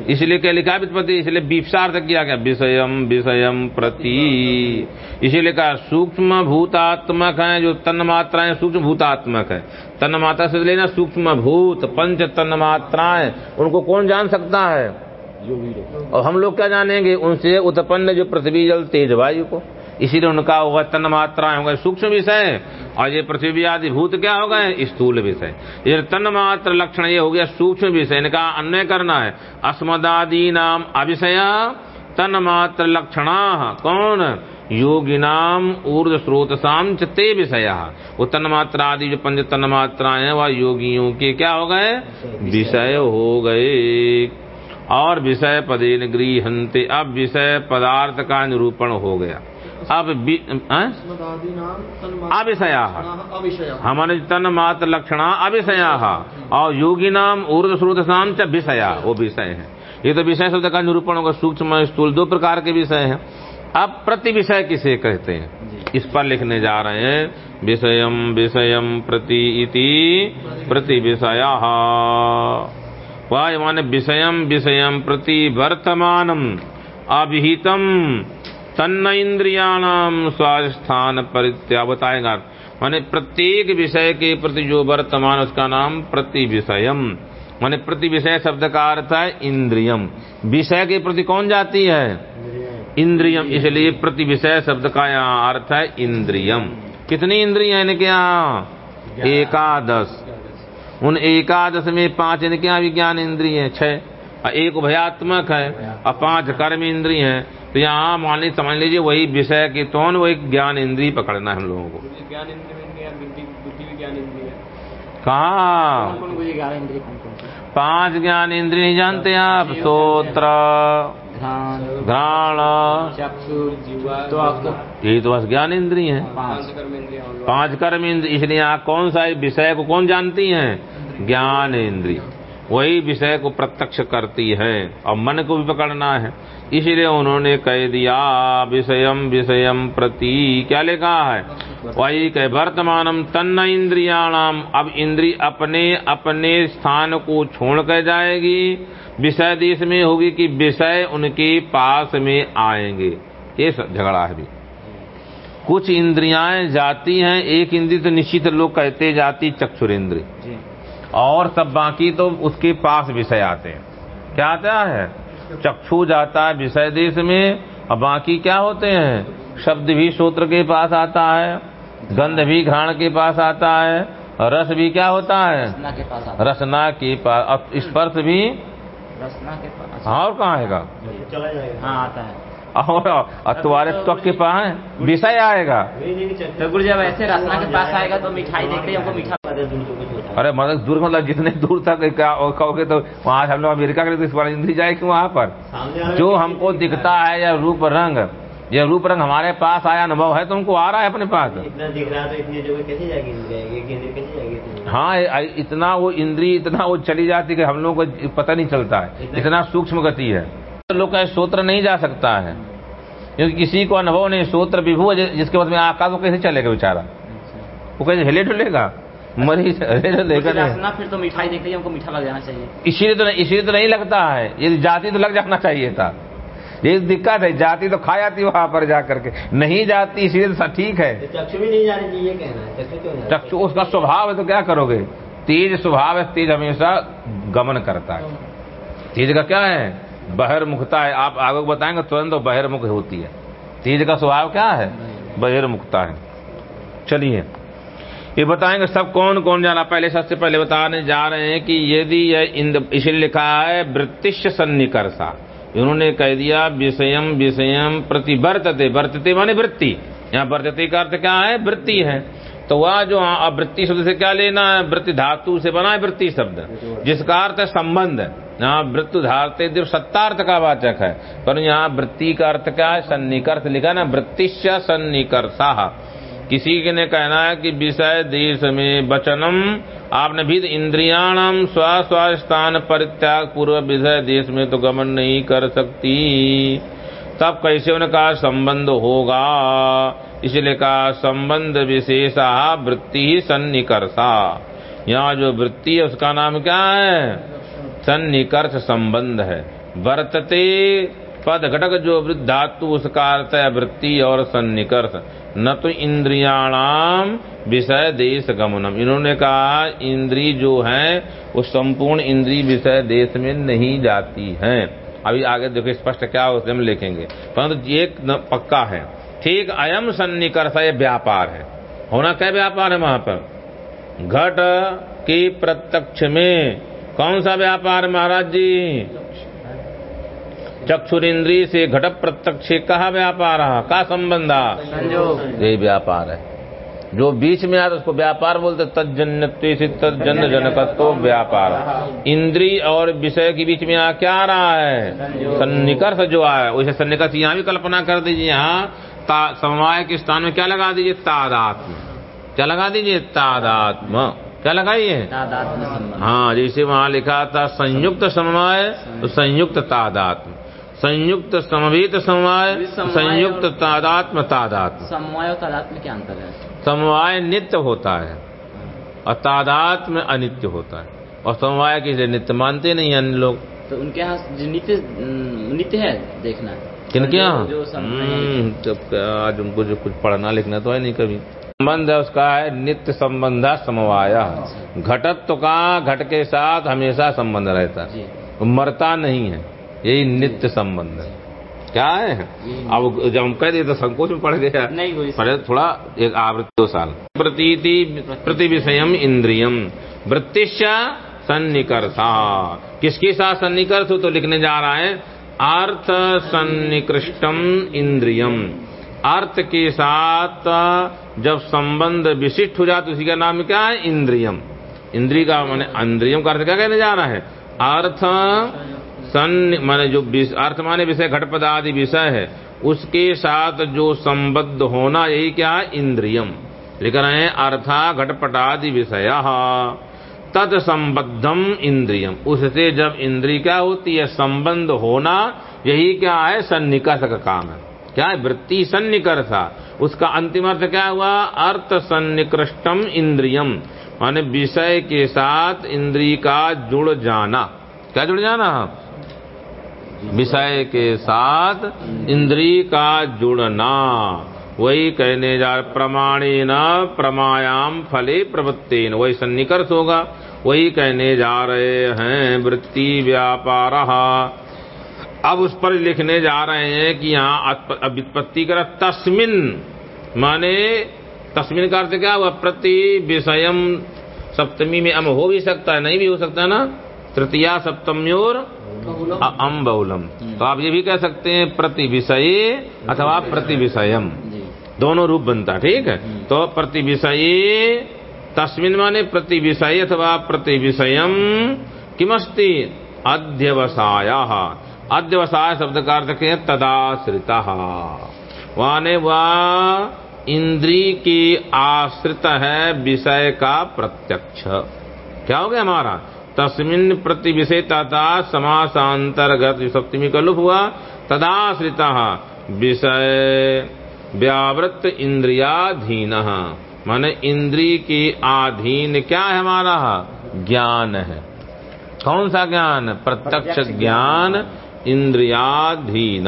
इसलिए क्या लिखा वित्पत्ति? इसलिए विपसार्थ किया गया विषयम विषयम प्रति। इसीलिए कहा सूक्ष्म भूतात्मक है, जो तन मात्राएँ सूक्ष्म भूतात्मक है। तन मात्रा से लेना सूक्ष्म भूत पंच तन मात्राएँ, उनको कौन जान सकता है? और हम लोग क्या जानेंगे उनसे उत्पन्न जो पृथ्वी जल तेज वायु को। इसीलिए उनका होगा तन मात्रा होगा सूक्ष्म विषय। और ये पृथ्वी आदि भूत क्या हो गए? स्थूल विषय। ये तन मात्र लक्षण ये हो गया सूक्ष्म विषय। इनका अन्वय करना है। अस्मदादी नाम अभिषय तन मात्र लक्षणा। कौन? योगी नाम ऊर्ज स्रोत साम ते विषय। वो तन मात्रा आदि जो पंच तन मात्राएँ वह योगियों के क्या हो गए? विषय हो गए। और विषय पदेन गृहंते अब विषय पदार्थ का निरूपण हो गया। अब अविषया। हमारे तन मात्र लक्षणा अविषया। और योगी नाम ऊर्द श्रोत नाम च विषया। वो विषय है। ये तो विषय शब्द का निरूपण होगा। सूक्ष्म स्थूल दो प्रकार के विषय हैं। अब प्रति विषय किसे कहते हैं? इस पर लिखने जा रहे हैं। विषयम विषयम प्रति इति प्रति विषया। वाय माने विषयम विषयम प्रति वर्तमानम अभिहितम तन्न इंद्रियाणाम स्वास्थान परित्या बताएगा माने प्रत्येक विषय के प्रति जो वर्तमान उसका नाम प्रति विषयम माने प्रति विषय शब्द का अर्थ है इंद्रियम। विषय के प्रति कौन जाती है? इंद्रियम। इसलिए प्रति विषय शब्द का यहाँ अर्थ है इंद्रियम। कितनी इंद्रिया इनके यहाँ? एकादश। उन एकादश में पाँच इनके यहाँ विज्ञान इंद्रिय है छह। एक भयात्मक है और पाँच कर्म इंद्रिय है। तो यहाँ मान लीजिए समझ लीजिए वही विषय के तो वो एक ज्ञान इंद्रिय पकड़ना है हम लोगों को। ज्ञान इंद्रिय कहा पाँच ज्ञान इंद्रिय नहीं जानते आप सोत्र घ्राण। तो आपको यही तो बस ज्ञान इंद्रिय है। पाँच कर्म इंद्रिय इसलिए यहाँ कौन सा विषय को कौन जानती हैं? ज्ञान इंद्रिय। वही विषय को प्रत्यक्ष करती है और मन को भी पकड़ना है। इसलिए उन्होंने कह दिया विषयम विषयम प्रति क्या लिखा है? वही कह, वर्तमानम तन्न इंद्रियाणाम, अब इंद्री अपने अपने स्थान को छोड़ कर जाएगी। विषय देश में होगी कि विषय उनके पास में आएँगे। ये झगड़ा है भी कुछ इंद्रियाँ जाती हैं, एक इंद्री तो निश्चित लोग कहते जाती चक्षुर इंद्री और सब बाकी तो उसके पास विषय आते हैं। क्या आता है? चक्षु जाता है विषय देश में और बाकी क्या होते हैं? शब्द भी सूत्र के पास आता है गंध भी घ्राण के पास आता है रस भी क्या होता है? रसना के पास और स्पर्श भी? रसना के पास हाँ। और कहाँ आएगा? हाँ आता है। और, तुम्हारे त्वक के पास विषय आएगा। तो गुरु जब ऐसे रसना के पास आएगा तो मिठाई देखते ही हमको मीठा अरे मतलब दूर मतलब जितने दूर तक कहोगे तो वहाँ हम लोग अमेरिका के लिए तो इस बार जाएगी वहाँ पर। जो हमको दिखता है या रूप रंग ये रूप रंग हमारे पास आया अनुभव है तो हमको आ रहा है अपने पास? इतना दिख रहा है तो इतनी जगह कैसे जाएगी जाएगी? कैसे जाएगी हाँ इतना वो इंद्री इतना वो चली जाती है हम लोगों को पता नहीं चलता है। इतना सूक्ष्म गति है। लोग का सूत्र नहीं जा सकता है। क्योंकि किसी को अनुभव नहीं सूत्र विभू जिसके बाद में आकाश वो कैसे चलेगा बेचारा? वो कैसे हिले डुलेगा। मरी हिले डुलेगा नहीं रसना फिर तो मिठाई देखते ही हमको मीठा लग जाना चाहिए। इसीलिए तो नहीं इसीलिए तो नहीं लगता है। ये जाति तो लग जाना चाहिए था। ये दिक्कत है जाति तो खा जाती वहाँ पर जा करके नहीं जाती इसलिए तो ठीक है। तो चक्षु भी नहीं जानी चाहिए कहना है। चक्षु उसका स्वभाव है तो क्या करोगे? तेज स्वभाव है तेज हमेशा गमन करता है। तेज का क्या है? बहिर्मुखता है। आप आगे को बताएँगे तुरंत तो बहिर्मुख होती है। तेज का स्वभाव क्या है? बहिर्मुखता है। चलिए। ये बताएँगे सब कौन कौन जाना। पहले सबसे पहले बताने जा रहे हैं कि यदि यह इसलिए लिखा है, वृत्तिश सन्निकर्षा। इन्होंने कह दिया विषयम विषयम प्रतिवर्तते। वर्तते माने वृत्ति। यहाँ वर्तते का अर्थ क्या है? वृत्ति है। तो वह जो वृत्ति शब्द से क्या लेना है? वृत्ति धातु से बना है वृत्ति शब्द। जिसका अर्थ है संबंध। यहाँ वृत्तु धारते दिव सत्तार्थ का वाचक है। पर यहाँ वृत्ति का अर्थ क्या है? सन्निकर्ष लिखा ना? वृत्तिश्य सन्निकर्षा। किसी के ने कहना है कि विषय देश में वचनम, आपने भी इंद्रियाणम स्व स्व स्थान परित्याग पूर्व विषय देश में तो गमन नहीं कर सकती। तब कैसे उनका संबंध होगा? इसलिए कहा, संबंध विशेषा वृत्ति ही सन्निकर्षा। यहाँ जो वृत्ति है, उसका नाम क्या है? सन्निकर्ष संबंध है। वर्तते पद घटक जो धातु उसका अर्थ है वृत्ति और सन्निकर्ष, न तो इंद्रियाणाम विषय देश गमनम। इन्होंने कहा, इंद्री जो है, वो संपूर्ण इंद्री विषय देश में नहीं जाती हैं। अभी आगे देखो, स्पष्ट क्या होते हम लिखेंगे। परंतु एक पक्का है। ठीक अयम सन्निकर्ष, ये व्यापार है। होना क्या व्यापार है वहाँ पर? घट के प्रत्यक्ष में। कौन सा व्यापार महाराज जी? चक्षुरेंद्री से घट प्रत्यक्ष कहा व्यापार है? का संबंध? यही व्यापार है। जो बीच में आता उसको व्यापार बोलते तजन्य तजन जनकत्व व्यापार। इंद्री और विषय के बीच में यहाँ क्या आ रहा है? सन्निकर्ष जो आया वैसे सन्निकर्ष यहाँ भी कल्पना कर दीजिए यहाँ समवाय के स्थान में क्या लगा दीजिए? तादात्म। क्या लगा दीजिए? तादात्म। क्या लगाइए? हाँ जैसे वहाँ लिखा था संयुक्त समवाय तो संयुक्त तादात्म। संयुक्त समवेत समवाय संयुक्त तादात्म तादात्म। समवाय और तादात्म्य में क्या अंतर है। समवाय नित्य होता है और तादात्म्य अनित्य होता है। और समवाय के लिए नित्य मानते नहीं हैं अन्य लोग? तो उनके यहाँ नित्य नित्य है देखना। किनके यहाँ? जो सम- हम्म, जब आज उनको जो कुछ पढ़ना लिखना तो है नहीं कभी। संबंध है उसका है नित्य संबंध समवाय। घटत्व का घट के साथ हमेशा संबंध रहता है। मरता नहीं है। यही नित्य संबंध है। क्या है? अब जब हम कह दिए तो संकोच में पड़ गया। नहीं हुई थोड़ा एक आवृत्ति दो साल। प्रतीति प्रति विषयम इंद्रियम। वृत्तिश सन्निकर्षा। किसके साथ सन्निकर्ष हो तो लिखने जा रहा है? अर्थ सन्निकृष्टम इंद्रियम। अर्थ के साथ जब संबंध विशिष्ट हो जाता उसी का नाम क्या है? इंद्रियम। इंद्रिय का माने इंद्रियम का अर्थ क्या कहने जा रहा है? अर्थ सन माने जो अर्थ माने विषय, घटपद आदि विषय है, उसके साथ जो संबद्ध होना, यही क्या है? इंद्रियम। लिख रहे हैं अर्था घटपटादि विषय। तद संबद्धम इंद्रियम। उससे जब इंद्री क्या होती है? संबंध होना, यही क्या है? सन्निकर्ष का काम है। क्या है? वृत्ति सन्निकर्षा उसका अंतिम अर्थ क्या हुआ? अर्थ सन्निकृष्टम इंद्रियम। माने विषय के साथ इंद्री का जुड़ जाना। क्या जुड़ जाना? विषय के साथ इंद्री का जुड़ना। वही कहने जा प्रमाणे न प्रमायाम फले प्रवृत्तेन। वही सन्निकर्ष होगा। वही कहने जा रहे हैं वृत्ति व्यापार। अब उस पर लिखने जा रहे हैं कि यहाँ व्युत्पत्ति कर तस्मिन। माने तस्मिन का अर्थ क्या हुआ? प्रति विषयम सप्तमी में अम हो भी सकता है, नहीं भी हो सकता ना? तृतीया सप्तम्योर बहुलम अ- अम बहुलम तो आप ये भी कह सकते हैं प्रति विषय अथवा प्रति विषयम दोनों रूप बनता ठीक है? तो प्रति विषय तस्मिन माने प्रति विषय अथवा प्रति विषयम किमस्ति? अध्यवसाय। अध्यवसाय शब्द का अर्थ क्या है? तदाश्रित। वाने वह इंद्री की आश्रित है विषय का प्रत्यक्ष। क्या हो गया हमारा? तस्मिन प्रति विषय तथा समासांतर्गत सप्तमी का लुप हुआ। तदाश्रिता विषय व्यावृत इंद्रियाधीन। माने इंद्री के आधीन क्या है हमारा? ज्ञान है। कौन सा ज्ञान? प्रत्यक्ष ज्ञान इंद्रियाधीन।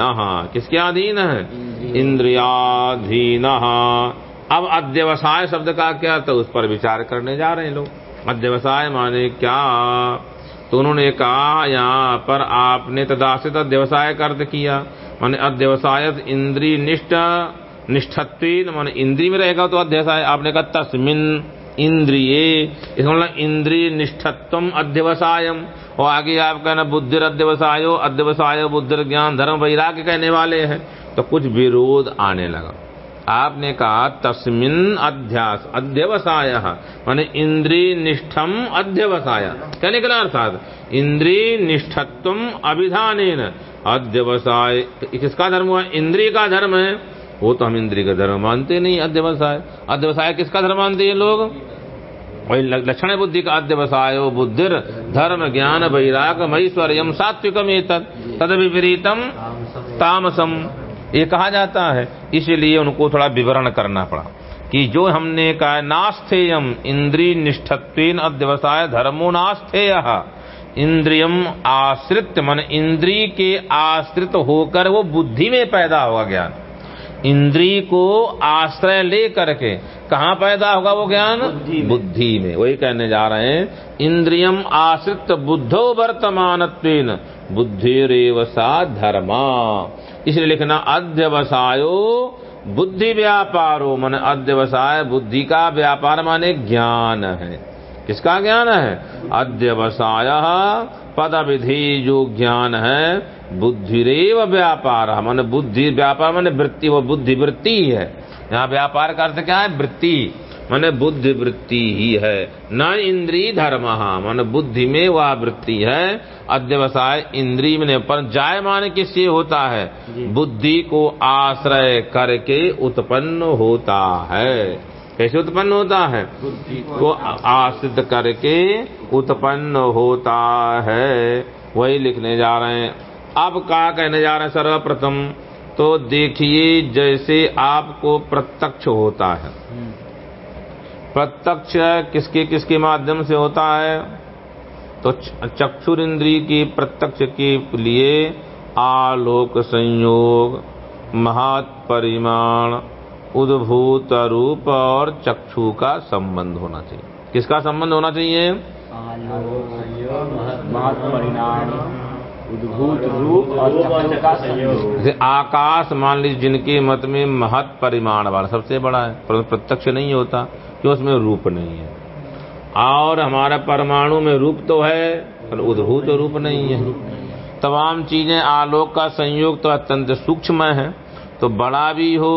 किसके अधीन है? इंद्रियाधीन। अब अध्यवसाय शब्द का क्या? तो उस पर विचार करने जा रहे हैं लोग। अध्यवसाय माने क्या? तो उन्होंने कहा, यहाँ पर आपने तदाश्रित अध्यवसाय का अर्थ किया। माने अध्यवसाय इंद्री निष्ठ, निष्ठत्व, माने इंद्री में रहेगा तो अध्यवसाय आपने कहा, तस्मिन इंद्रिये। इसका मतलब इंद्रिय निष्ठत्व अध्यवसायम और आगे आप कहना, बुद्धिर अध्यवसायो अध्यवसायो बुद्धिर ज्ञान धर्म वैराग्य कहने वाले हैं। तो कुछ विरोध आने लगा। आपने कहा तस्मिन अध्यास, अध्यवसाय, माने इंद्री निष्ठम अध्यवसाय। क्या निकला अर्थात? इंद्रिय निष्ठत्व अभिधान अध्यवसाय किसका धर्म हुआ? इंद्री का धर्म है। वो तो हम इंद्रिय का धर्म मानते नहीं, अध्यवसाय। अध्यवसाय किसका धर्म मानते हैं लोग? वही लक्षण बुद्धि का। अध्यवसाय बुद्धिर, धर्म, ज्ञान वैराग मईश्वर्यम सात्विकम तद विपरीतम तामसम। ये कहा जाता है। इसलिए उनको थोड़ा विवरण करना पड़ा कि जो हमने कहा नास्थेयम इंद्रिय निष्ठत्वेन अध्यवसाय धर्मो नास्थेय इंद्रियम आश्रित मन इंद्री के आश्रित होकर वो बुद्धि में पैदा होगा ज्ञान। इंद्री को आश्रय ले करके कहाँ पैदा होगा वो ज्ञान? बुद्धि में। वही कहने जा रहे हैं इंद्रियम आश्रित बुद्धो वर्तमान बुद्धि रेव सा धर्मा। इसलिए लिखना अध्यवसायो बुद्धि व्यापारो, मन अध्यवसाय, बुद्धि का व्यापार माने ज्ञान है। किसका ज्ञान है? अध्यवसाय पद विधि जो ज्ञान है, बुद्धिरेव व्यापार, मन बुद्धि व्यापार माने वृत्ति, वो बुद्धि वृत्ति है। यहाँ व्यापार का अर्थ क्या है? वृत्ति। माने बुद्धि वृत्ति ही है। न इंद्री धर्म मन बुद्धि में वह वृत्ति है। अध्यवसाय इंद्री में पर जाय मान किससे होता है? बुद्धि को आश्रय करके उत्पन्न होता है। कैसे उत्पन्न होता है? को आश्रित करके उत्पन्न होता है। वही लिखने जा रहे हैं। अब क्या कहने जा रहे हैं सर्वप्रथम तो देखिए जैसे आपको प्रत्यक्ष होता है। प्रत्यक्ष किसके किसके माध्यम से होता है? तो चक्षुर इंद्री की प्रत्यक्ष के लिए आलोक संयोग महत परिमाण उद्भूत रूप और चक्षु का संबंध होना चाहिए। किसका संबंध होना चाहिए? परिणाम उद्भूत रूप और चक्षु का संयोग। आकाश मान लीजिए जिनके मत में महत परिमाण वाला सबसे बड़ा है परंतु प्रत्यक्ष नहीं होता क्यों उसमें रूप नहीं है? और हमारा परमाणु में रूप तो है पर उद्भूत रूप नहीं है। तमाम चीज़ें आलोक का संयोग तो अत्यंत सूक्ष्म है तो बड़ा भी हो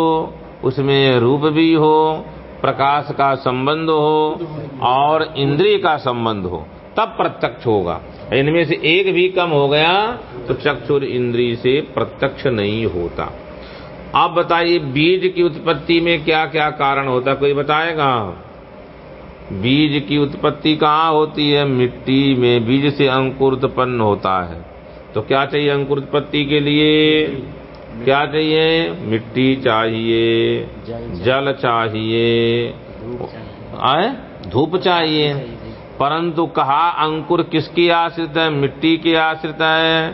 उसमें रूप भी हो प्रकाश का संबंध हो और इंद्रिय का संबंध हो तब प्रत्यक्ष होगा। इनमें से एक भी कम हो गया तो चक्षुर इंद्री से प्रत्यक्ष नहीं होता। आप बताइए बीज की उत्पत्ति में क्या क्या कारण होता कोई बताएगा? बीज की उत्पत्ति कहाँ होती है? मिट्टी में बीज से अंकुर उत्पन्न होता है। तो क्या चाहिए अंकुर उत्पत्ति के लिए? क्या चाहिए? मिट्टी चाहिए जल चाहिए। आए? धूप चाहिए। परंतु कहा अंकुर किसकी आश्रित है? मिट्टी के आश्रित है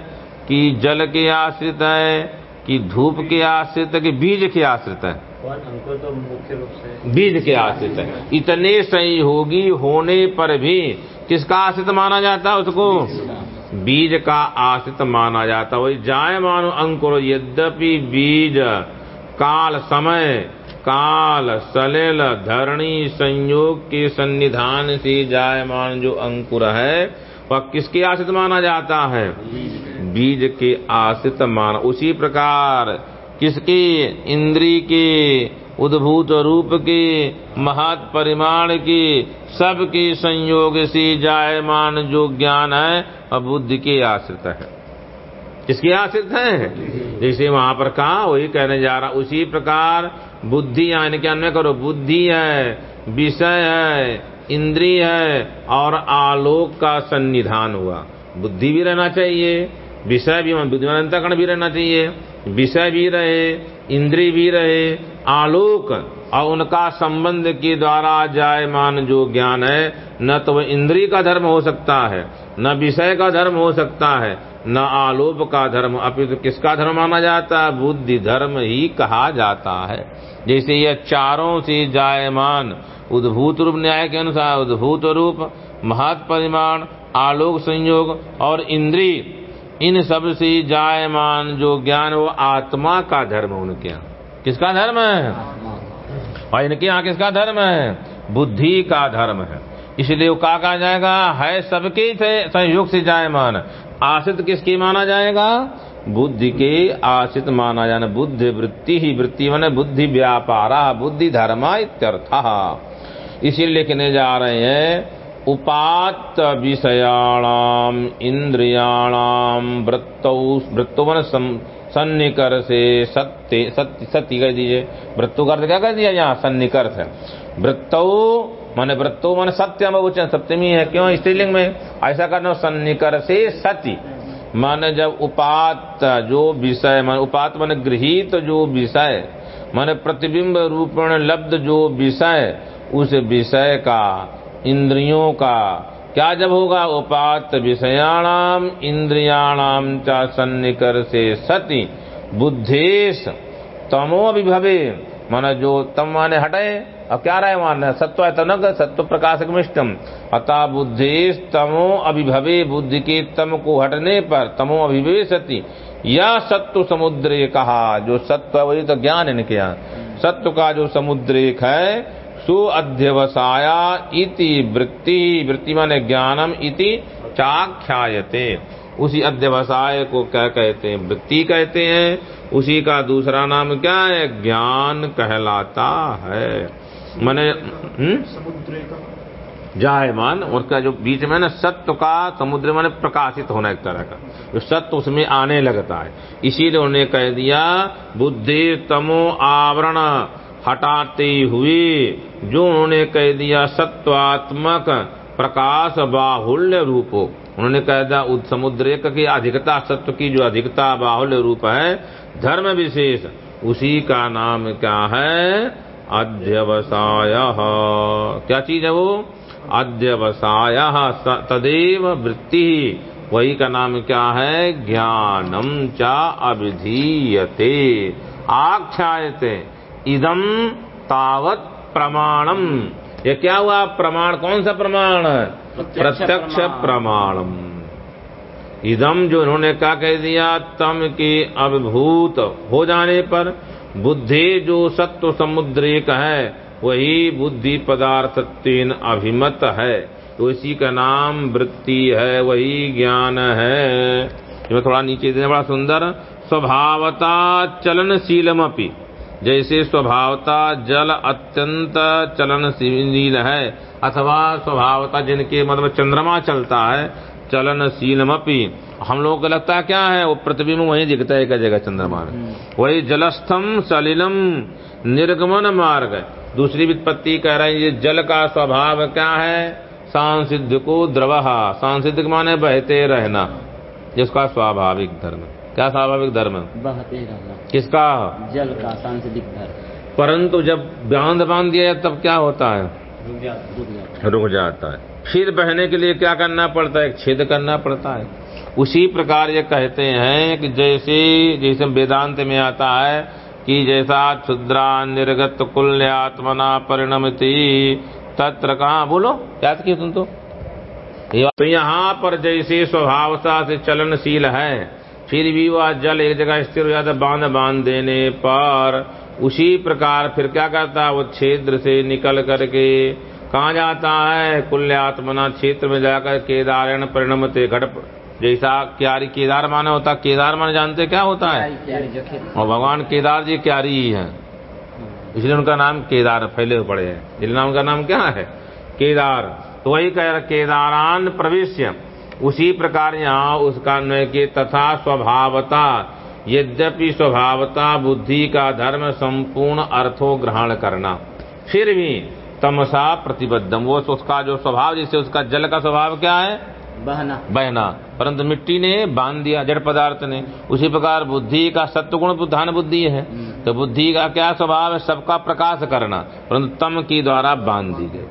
कि जल के आश्रित है कि धूप के आश्रित है कि बीज के आश्रित है? अंकुर तो मुख्य रूप से। बीज के आश्रित है। इतने संयोगी होने पर भी किसका आश्रित माना जाता है उसको? बीज का आश्रित माना जाता है। वही जाय मानो अंकुर यद्यपि बीज काल समय काल सलिल धरणी संयोग के सन्निधान से जायमान जो अंकुर है, वह किसके आश्रित माना जाता है? बीज के आश्रित माना। उसी प्रकार किसके? इंद्री के, उद्भूत रूप के, महत परिमाण के सबके संयोग से जायमान जो ज्ञान है, वह बुद्धि के आश्रित है। किसके आश्रित है? जैसे वहाँ पर कहा, वही कहने जा रहा, उसी प्रकार बुद्धि यानी क्या अन्वय करो, बुद्धि है, विषय है, इंद्रिय है, और आलोक का सन्निधान हुआ। बुद्धि भी रहना चाहिए, विषय भी बुद्धिमान अंतकरण भी रहना चाहिए। विषय भी रहे इंद्री भी रहे, आलोक और उनका संबंध के द्वारा जायमान जो ज्ञान है, न तो वह इंद्री का धर्म हो सकता है, न विषय का धर्म हो सकता है, न आलोप का धर्म। अपितु तो किसका धर्म माना जाता है? बुद्धि धर्म ही कहा जाता है। जैसे यह चारों से जायमान, उद्भूत रूप न्याय के अनुसार उद्भूत रूप महत परिमाण आलोक संयोग और इंद्रिय इन सबसे जायमान जो ज्ञान वो आत्मा का धर्म उनके यहाँ। किसका धर्म है? और इनके यहाँ किसका धर्म है? बुद्धि का धर्म है। इसलिए वो कहा कहा जाएगा? है सबके संयोग से जायमान। आश्रित किसकी माना जाएगा? बुद्धि के आश्रित माना जाना बुद्धि वृत्ति ही वृत्ति माने बुद्धि व्यापारा, बुद्धि धर्मा इत्यर्थ। इसीलिए लिखने जा रहे हैं उपात विषयाणाम इंद्रियाणाम वृत्तौ वृत्तो सन्निकर से सत्य सत्य सत्य कह दीजिए। वृत्तो कर क्या कर दिया यहाँ? सन्निकर है वृत्तौ माने वृत्तो मन सत्यम उच्चन सप्तमी है क्यों? स्त्रीलिंग में ऐसा करना सन्निकर से सत्य। मन जब उपात जो विषय, मन उपात मन गृहित जो विषय, मन प्रतिबिंब रूपण लब्ध जो विषय, उस विषय का इंद्रियों का। क्या जब होगा? उपात विषयाणाम, इंद्रियाणाम चा सन्निकर से सति। बुद्धेश, तमो विभवे मन जो तम माने हटे, अब क्या रहे मान सत्व तनक सत्व प्रकाशक मिष्टम। अतः बुद्धेश, तमो अभिभवे बुद्धि के तम को हटने पर तमो अभिभवे सती या सत्व समुद्र कहा जो सत्व वही तो ज्ञान इनके यहाँ। सत्व का जो समुद्र है सु अध्यवसाया इति वृत्ति वृत्ति माने ज्ञानम इति चाख्यायते। उसी अध्यवसाय को क्या कहते हैं? वृत्ति कहते हैं। उसी का दूसरा नाम क्या है? ज्ञान कहलाता है। मैंने हम्म? समुद्र का जायमान उसका जो बीच में ना सत्य का समुद्र मैंने प्रकाशित होना एक तरह का। जो सत्य उसमें आने लगता है। इसीलिए उन्हें कह दिया, बुद्धि तमो आवरण। हटाते हुए जो उन्होंने कह दिया सत्वात्मक प्रकाश बाहुल्य रूप, उन्होंने कह दिया समुद्र एक की अधिकता, सत्व की जो अधिकता बाहुल्य रूप है, धर्म विशेष, उसी का नाम क्या है? अध्यवसाय। क्या चीज़ है वो? अध्यवसाय तदेव वृत्ति। वही का नाम क्या है? ज्ञानम चा अभिधीयते। आख्यायते। इदम तावत प्रमाणम। ये क्या हुआ? प्रमाण कौन सा प्रमाण? प्रत्यक्ष प्रमाणम। इदम जो उन्होंने क्या कह दिया? तम के अभिभूत। हो जाने पर बुद्धि जो सत्व समुद्र एक है वही बुद्धि पदार्थ तीन अभिमत है। तो इसी का नाम वृत्ति है वही ज्ञान है। जो थोड़ा नीचे देने बड़ा सुंदर। स्वभावता चलनशीलम अपी जैसे स्वभावता जल अत्यंत चलनशील है अथवा स्वभावता जिनके मतलब चंद्रमा चलता है चलनशीलमपि। हम लोगों को लगता है क्या है वो प्रतिबिंब वहीं दिखता है एक जगह चंद्रमा में। वही जलस्थम सलिलम निर्गमन मार्ग। दूसरी वित्पत्ति कह रहे हैं ये जल का स्वभाव क्या है? सांसिद्ध को द्रव। सांसिद्ध माने बहते रहना जिसका स्वाभाविक धर्म। क्या स्वाभाविक धर्म? है बहते रहना किसका? जल का सांसारिक धर्म। परंतु जब बाँध बाँध दिया जाए तब क्या होता है? रुक जाता रुक जाता है। फिर बहने के लिए क्या करना पड़ता है? छेद करना पड़ता है। उसी प्रकार ये कहते हैं कि जैसे जैसे वेदांत में आता है कि जैसा क्षुद्रा निर्गत कुल्य आत्मना परिणमती तत्र कहा? बोलो याद किया तुम तो? तो यहाँ पर जैसे स्वभावता से चलनशील है फिर भी वह जल एक जगह स्थिर हो जाता बाँध बाँध देने पर। उसी प्रकार फिर क्या करता है वो क्षेत्र से निकल करके कहा जाता है? कुल्यात्मना क्षेत्र में जाकर केदारण परिणमते घट जैसा क्यारी केदार माने होता केदार माने जानते क्या होता है? और भगवान केदार जी क्यारी ही है। इसलिए उनका नाम केदार फैले हुए पड़े हैं। इसलिए नाम का नाम क्या है? केदार। तो वही कह रहा केदारान प्रवेश्य उसी प्रकार यहाँ उसका के तथा स्वभावता यद्यपि स्वभावता बुद्धि का धर्म संपूर्ण अर्थों ग्रहण करना। फिर भी तमसा प्रतिबद्धम। वो उसका जो स्वभाव जिससे उसका जल का स्वभाव क्या है? बहना। बहना। परंतु मिट्टी ने बाँध दिया जड़ पदार्थ ने। उसी प्रकार बुद्धि का सत्वगुण बुद्धान बुद्धि है। तो बुद्धि का क्या स्वभाव है? सबका प्रकाश करना। परंतु तम की द्वारा बाँध दी गई।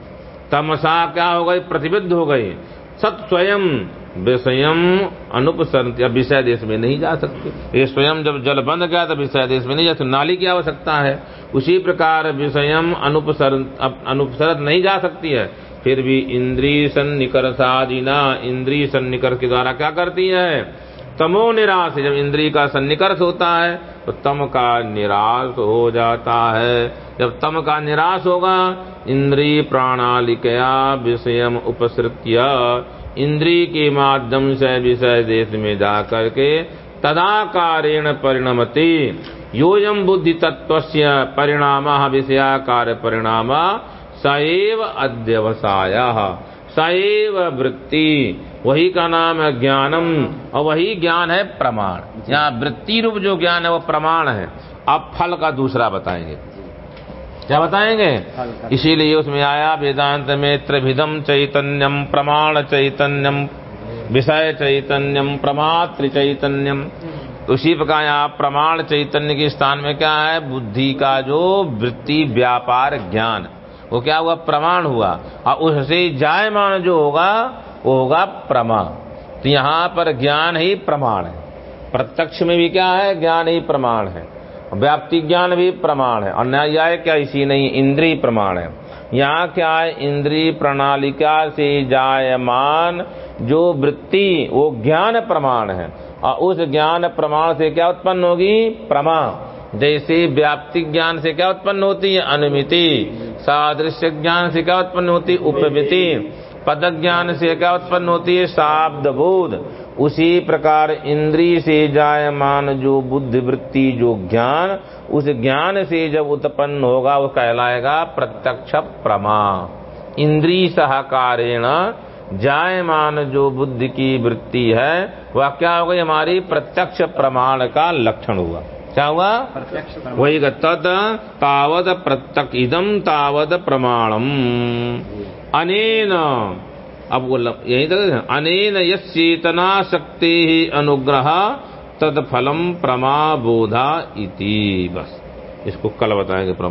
तमसा क्या हो गई? प्रतिबद्ध हो गई। सत स्वयं विषयम अनुपसरती अब विषय देश में नहीं जा सकते। ये स्वयं जब जल बंद गया तो विषय देश में नहीं जा सकते। नाली की आवश्यकता है। उसी प्रकार विषयम अनुपसर अनुपसरत नहीं जा सकती है। फिर भी इंद्री सन्निकर साधिना इंद्री सन्निकर के द्वारा क्या करती है? तमो निराश, जब इंद्री का सन्निकर्ष होता है तो तम का निराश हो जाता है। जब तम का निराश होगा इंद्री प्रणालिकया विषयम उपसृत्य। इंद्री के माध्यम से विषय देश में जा करके तदाकारेण परिणमति। योयम बुद्धि तत्व परिणाम, विषयाकार परिणाम सएव अध्यवसाय सएव वृत्ति। वही का नाम है ज्ञानम और वही ज्ञान है प्रमाण। यहाँ वृत्ति रूप जो ज्ञान है वो प्रमाण है। अब फल का दूसरा बताएँगे। क्या बताएँगे? इसीलिए उसमें आया वेदांत में त्रिविधम चैतन्यम प्रमाण चैतन्यम विषय चैतन्यम प्रमात्र चैतन्यम। उसी प्रकार यहाँ प्रमाण चैतन्य के स्थान में क्या है? बुद्धि का जो वृत्ति व्यापार ज्ञान वो क्या हुआ? प्रमाण हुआ। और उससे जायमान जो होगा वो होगा प्रमा तो यहाँ पर ज्ञान ही प्रमाण है। प्रत्यक्ष में भी क्या है? ज्ञान ही प्रमाण है। व्याप्ति ज्ञान भी प्रमाण है। और न्याय क्या इसी नहीं इंद्रिय प्रमाण है। यहाँ क्या है? इंद्रिय प्रणालिका से जायमान जो वृत्ति, वो ज्ञान प्रमाण है। और उस ज्ञान प्रमाण से क्या उत्पन्न होगी? प्रमा जैसे व्याप्तिक ज्ञान से क्या उत्पन्न होती है? अनुमिति। सादृश्य ज्ञान से क्या उत्पन्न होती उपमिति। पद ज्ञान से क्या उत्पन्न होती है? शाब्द बोध उसी प्रकार इंद्री से जायमान जो बुद्धि वृत्ति जो ज्ञान उस ज्ञान से जब उत्पन्न होगा वो कहलाएगा प्रत्यक्ष प्रमा। इंद्री सहकारेण जायमान जो बुद्धि की वृत्ति है वह क्या हो गई? हमारी प्रत्यक्ष प्रमाण का लक्षण हुआ। क्या हुआ? प्रत्यक्ष वही तद तावद प्रत्यक्ष इदम तावत प्रमाणम। अनेन। अब वो लग, यही तक अनेन यश्चेतना शक्ति ही अनुग्रह तद फलम प्रमा बोधा इति। बस इसको कल बताएँगे प्रमा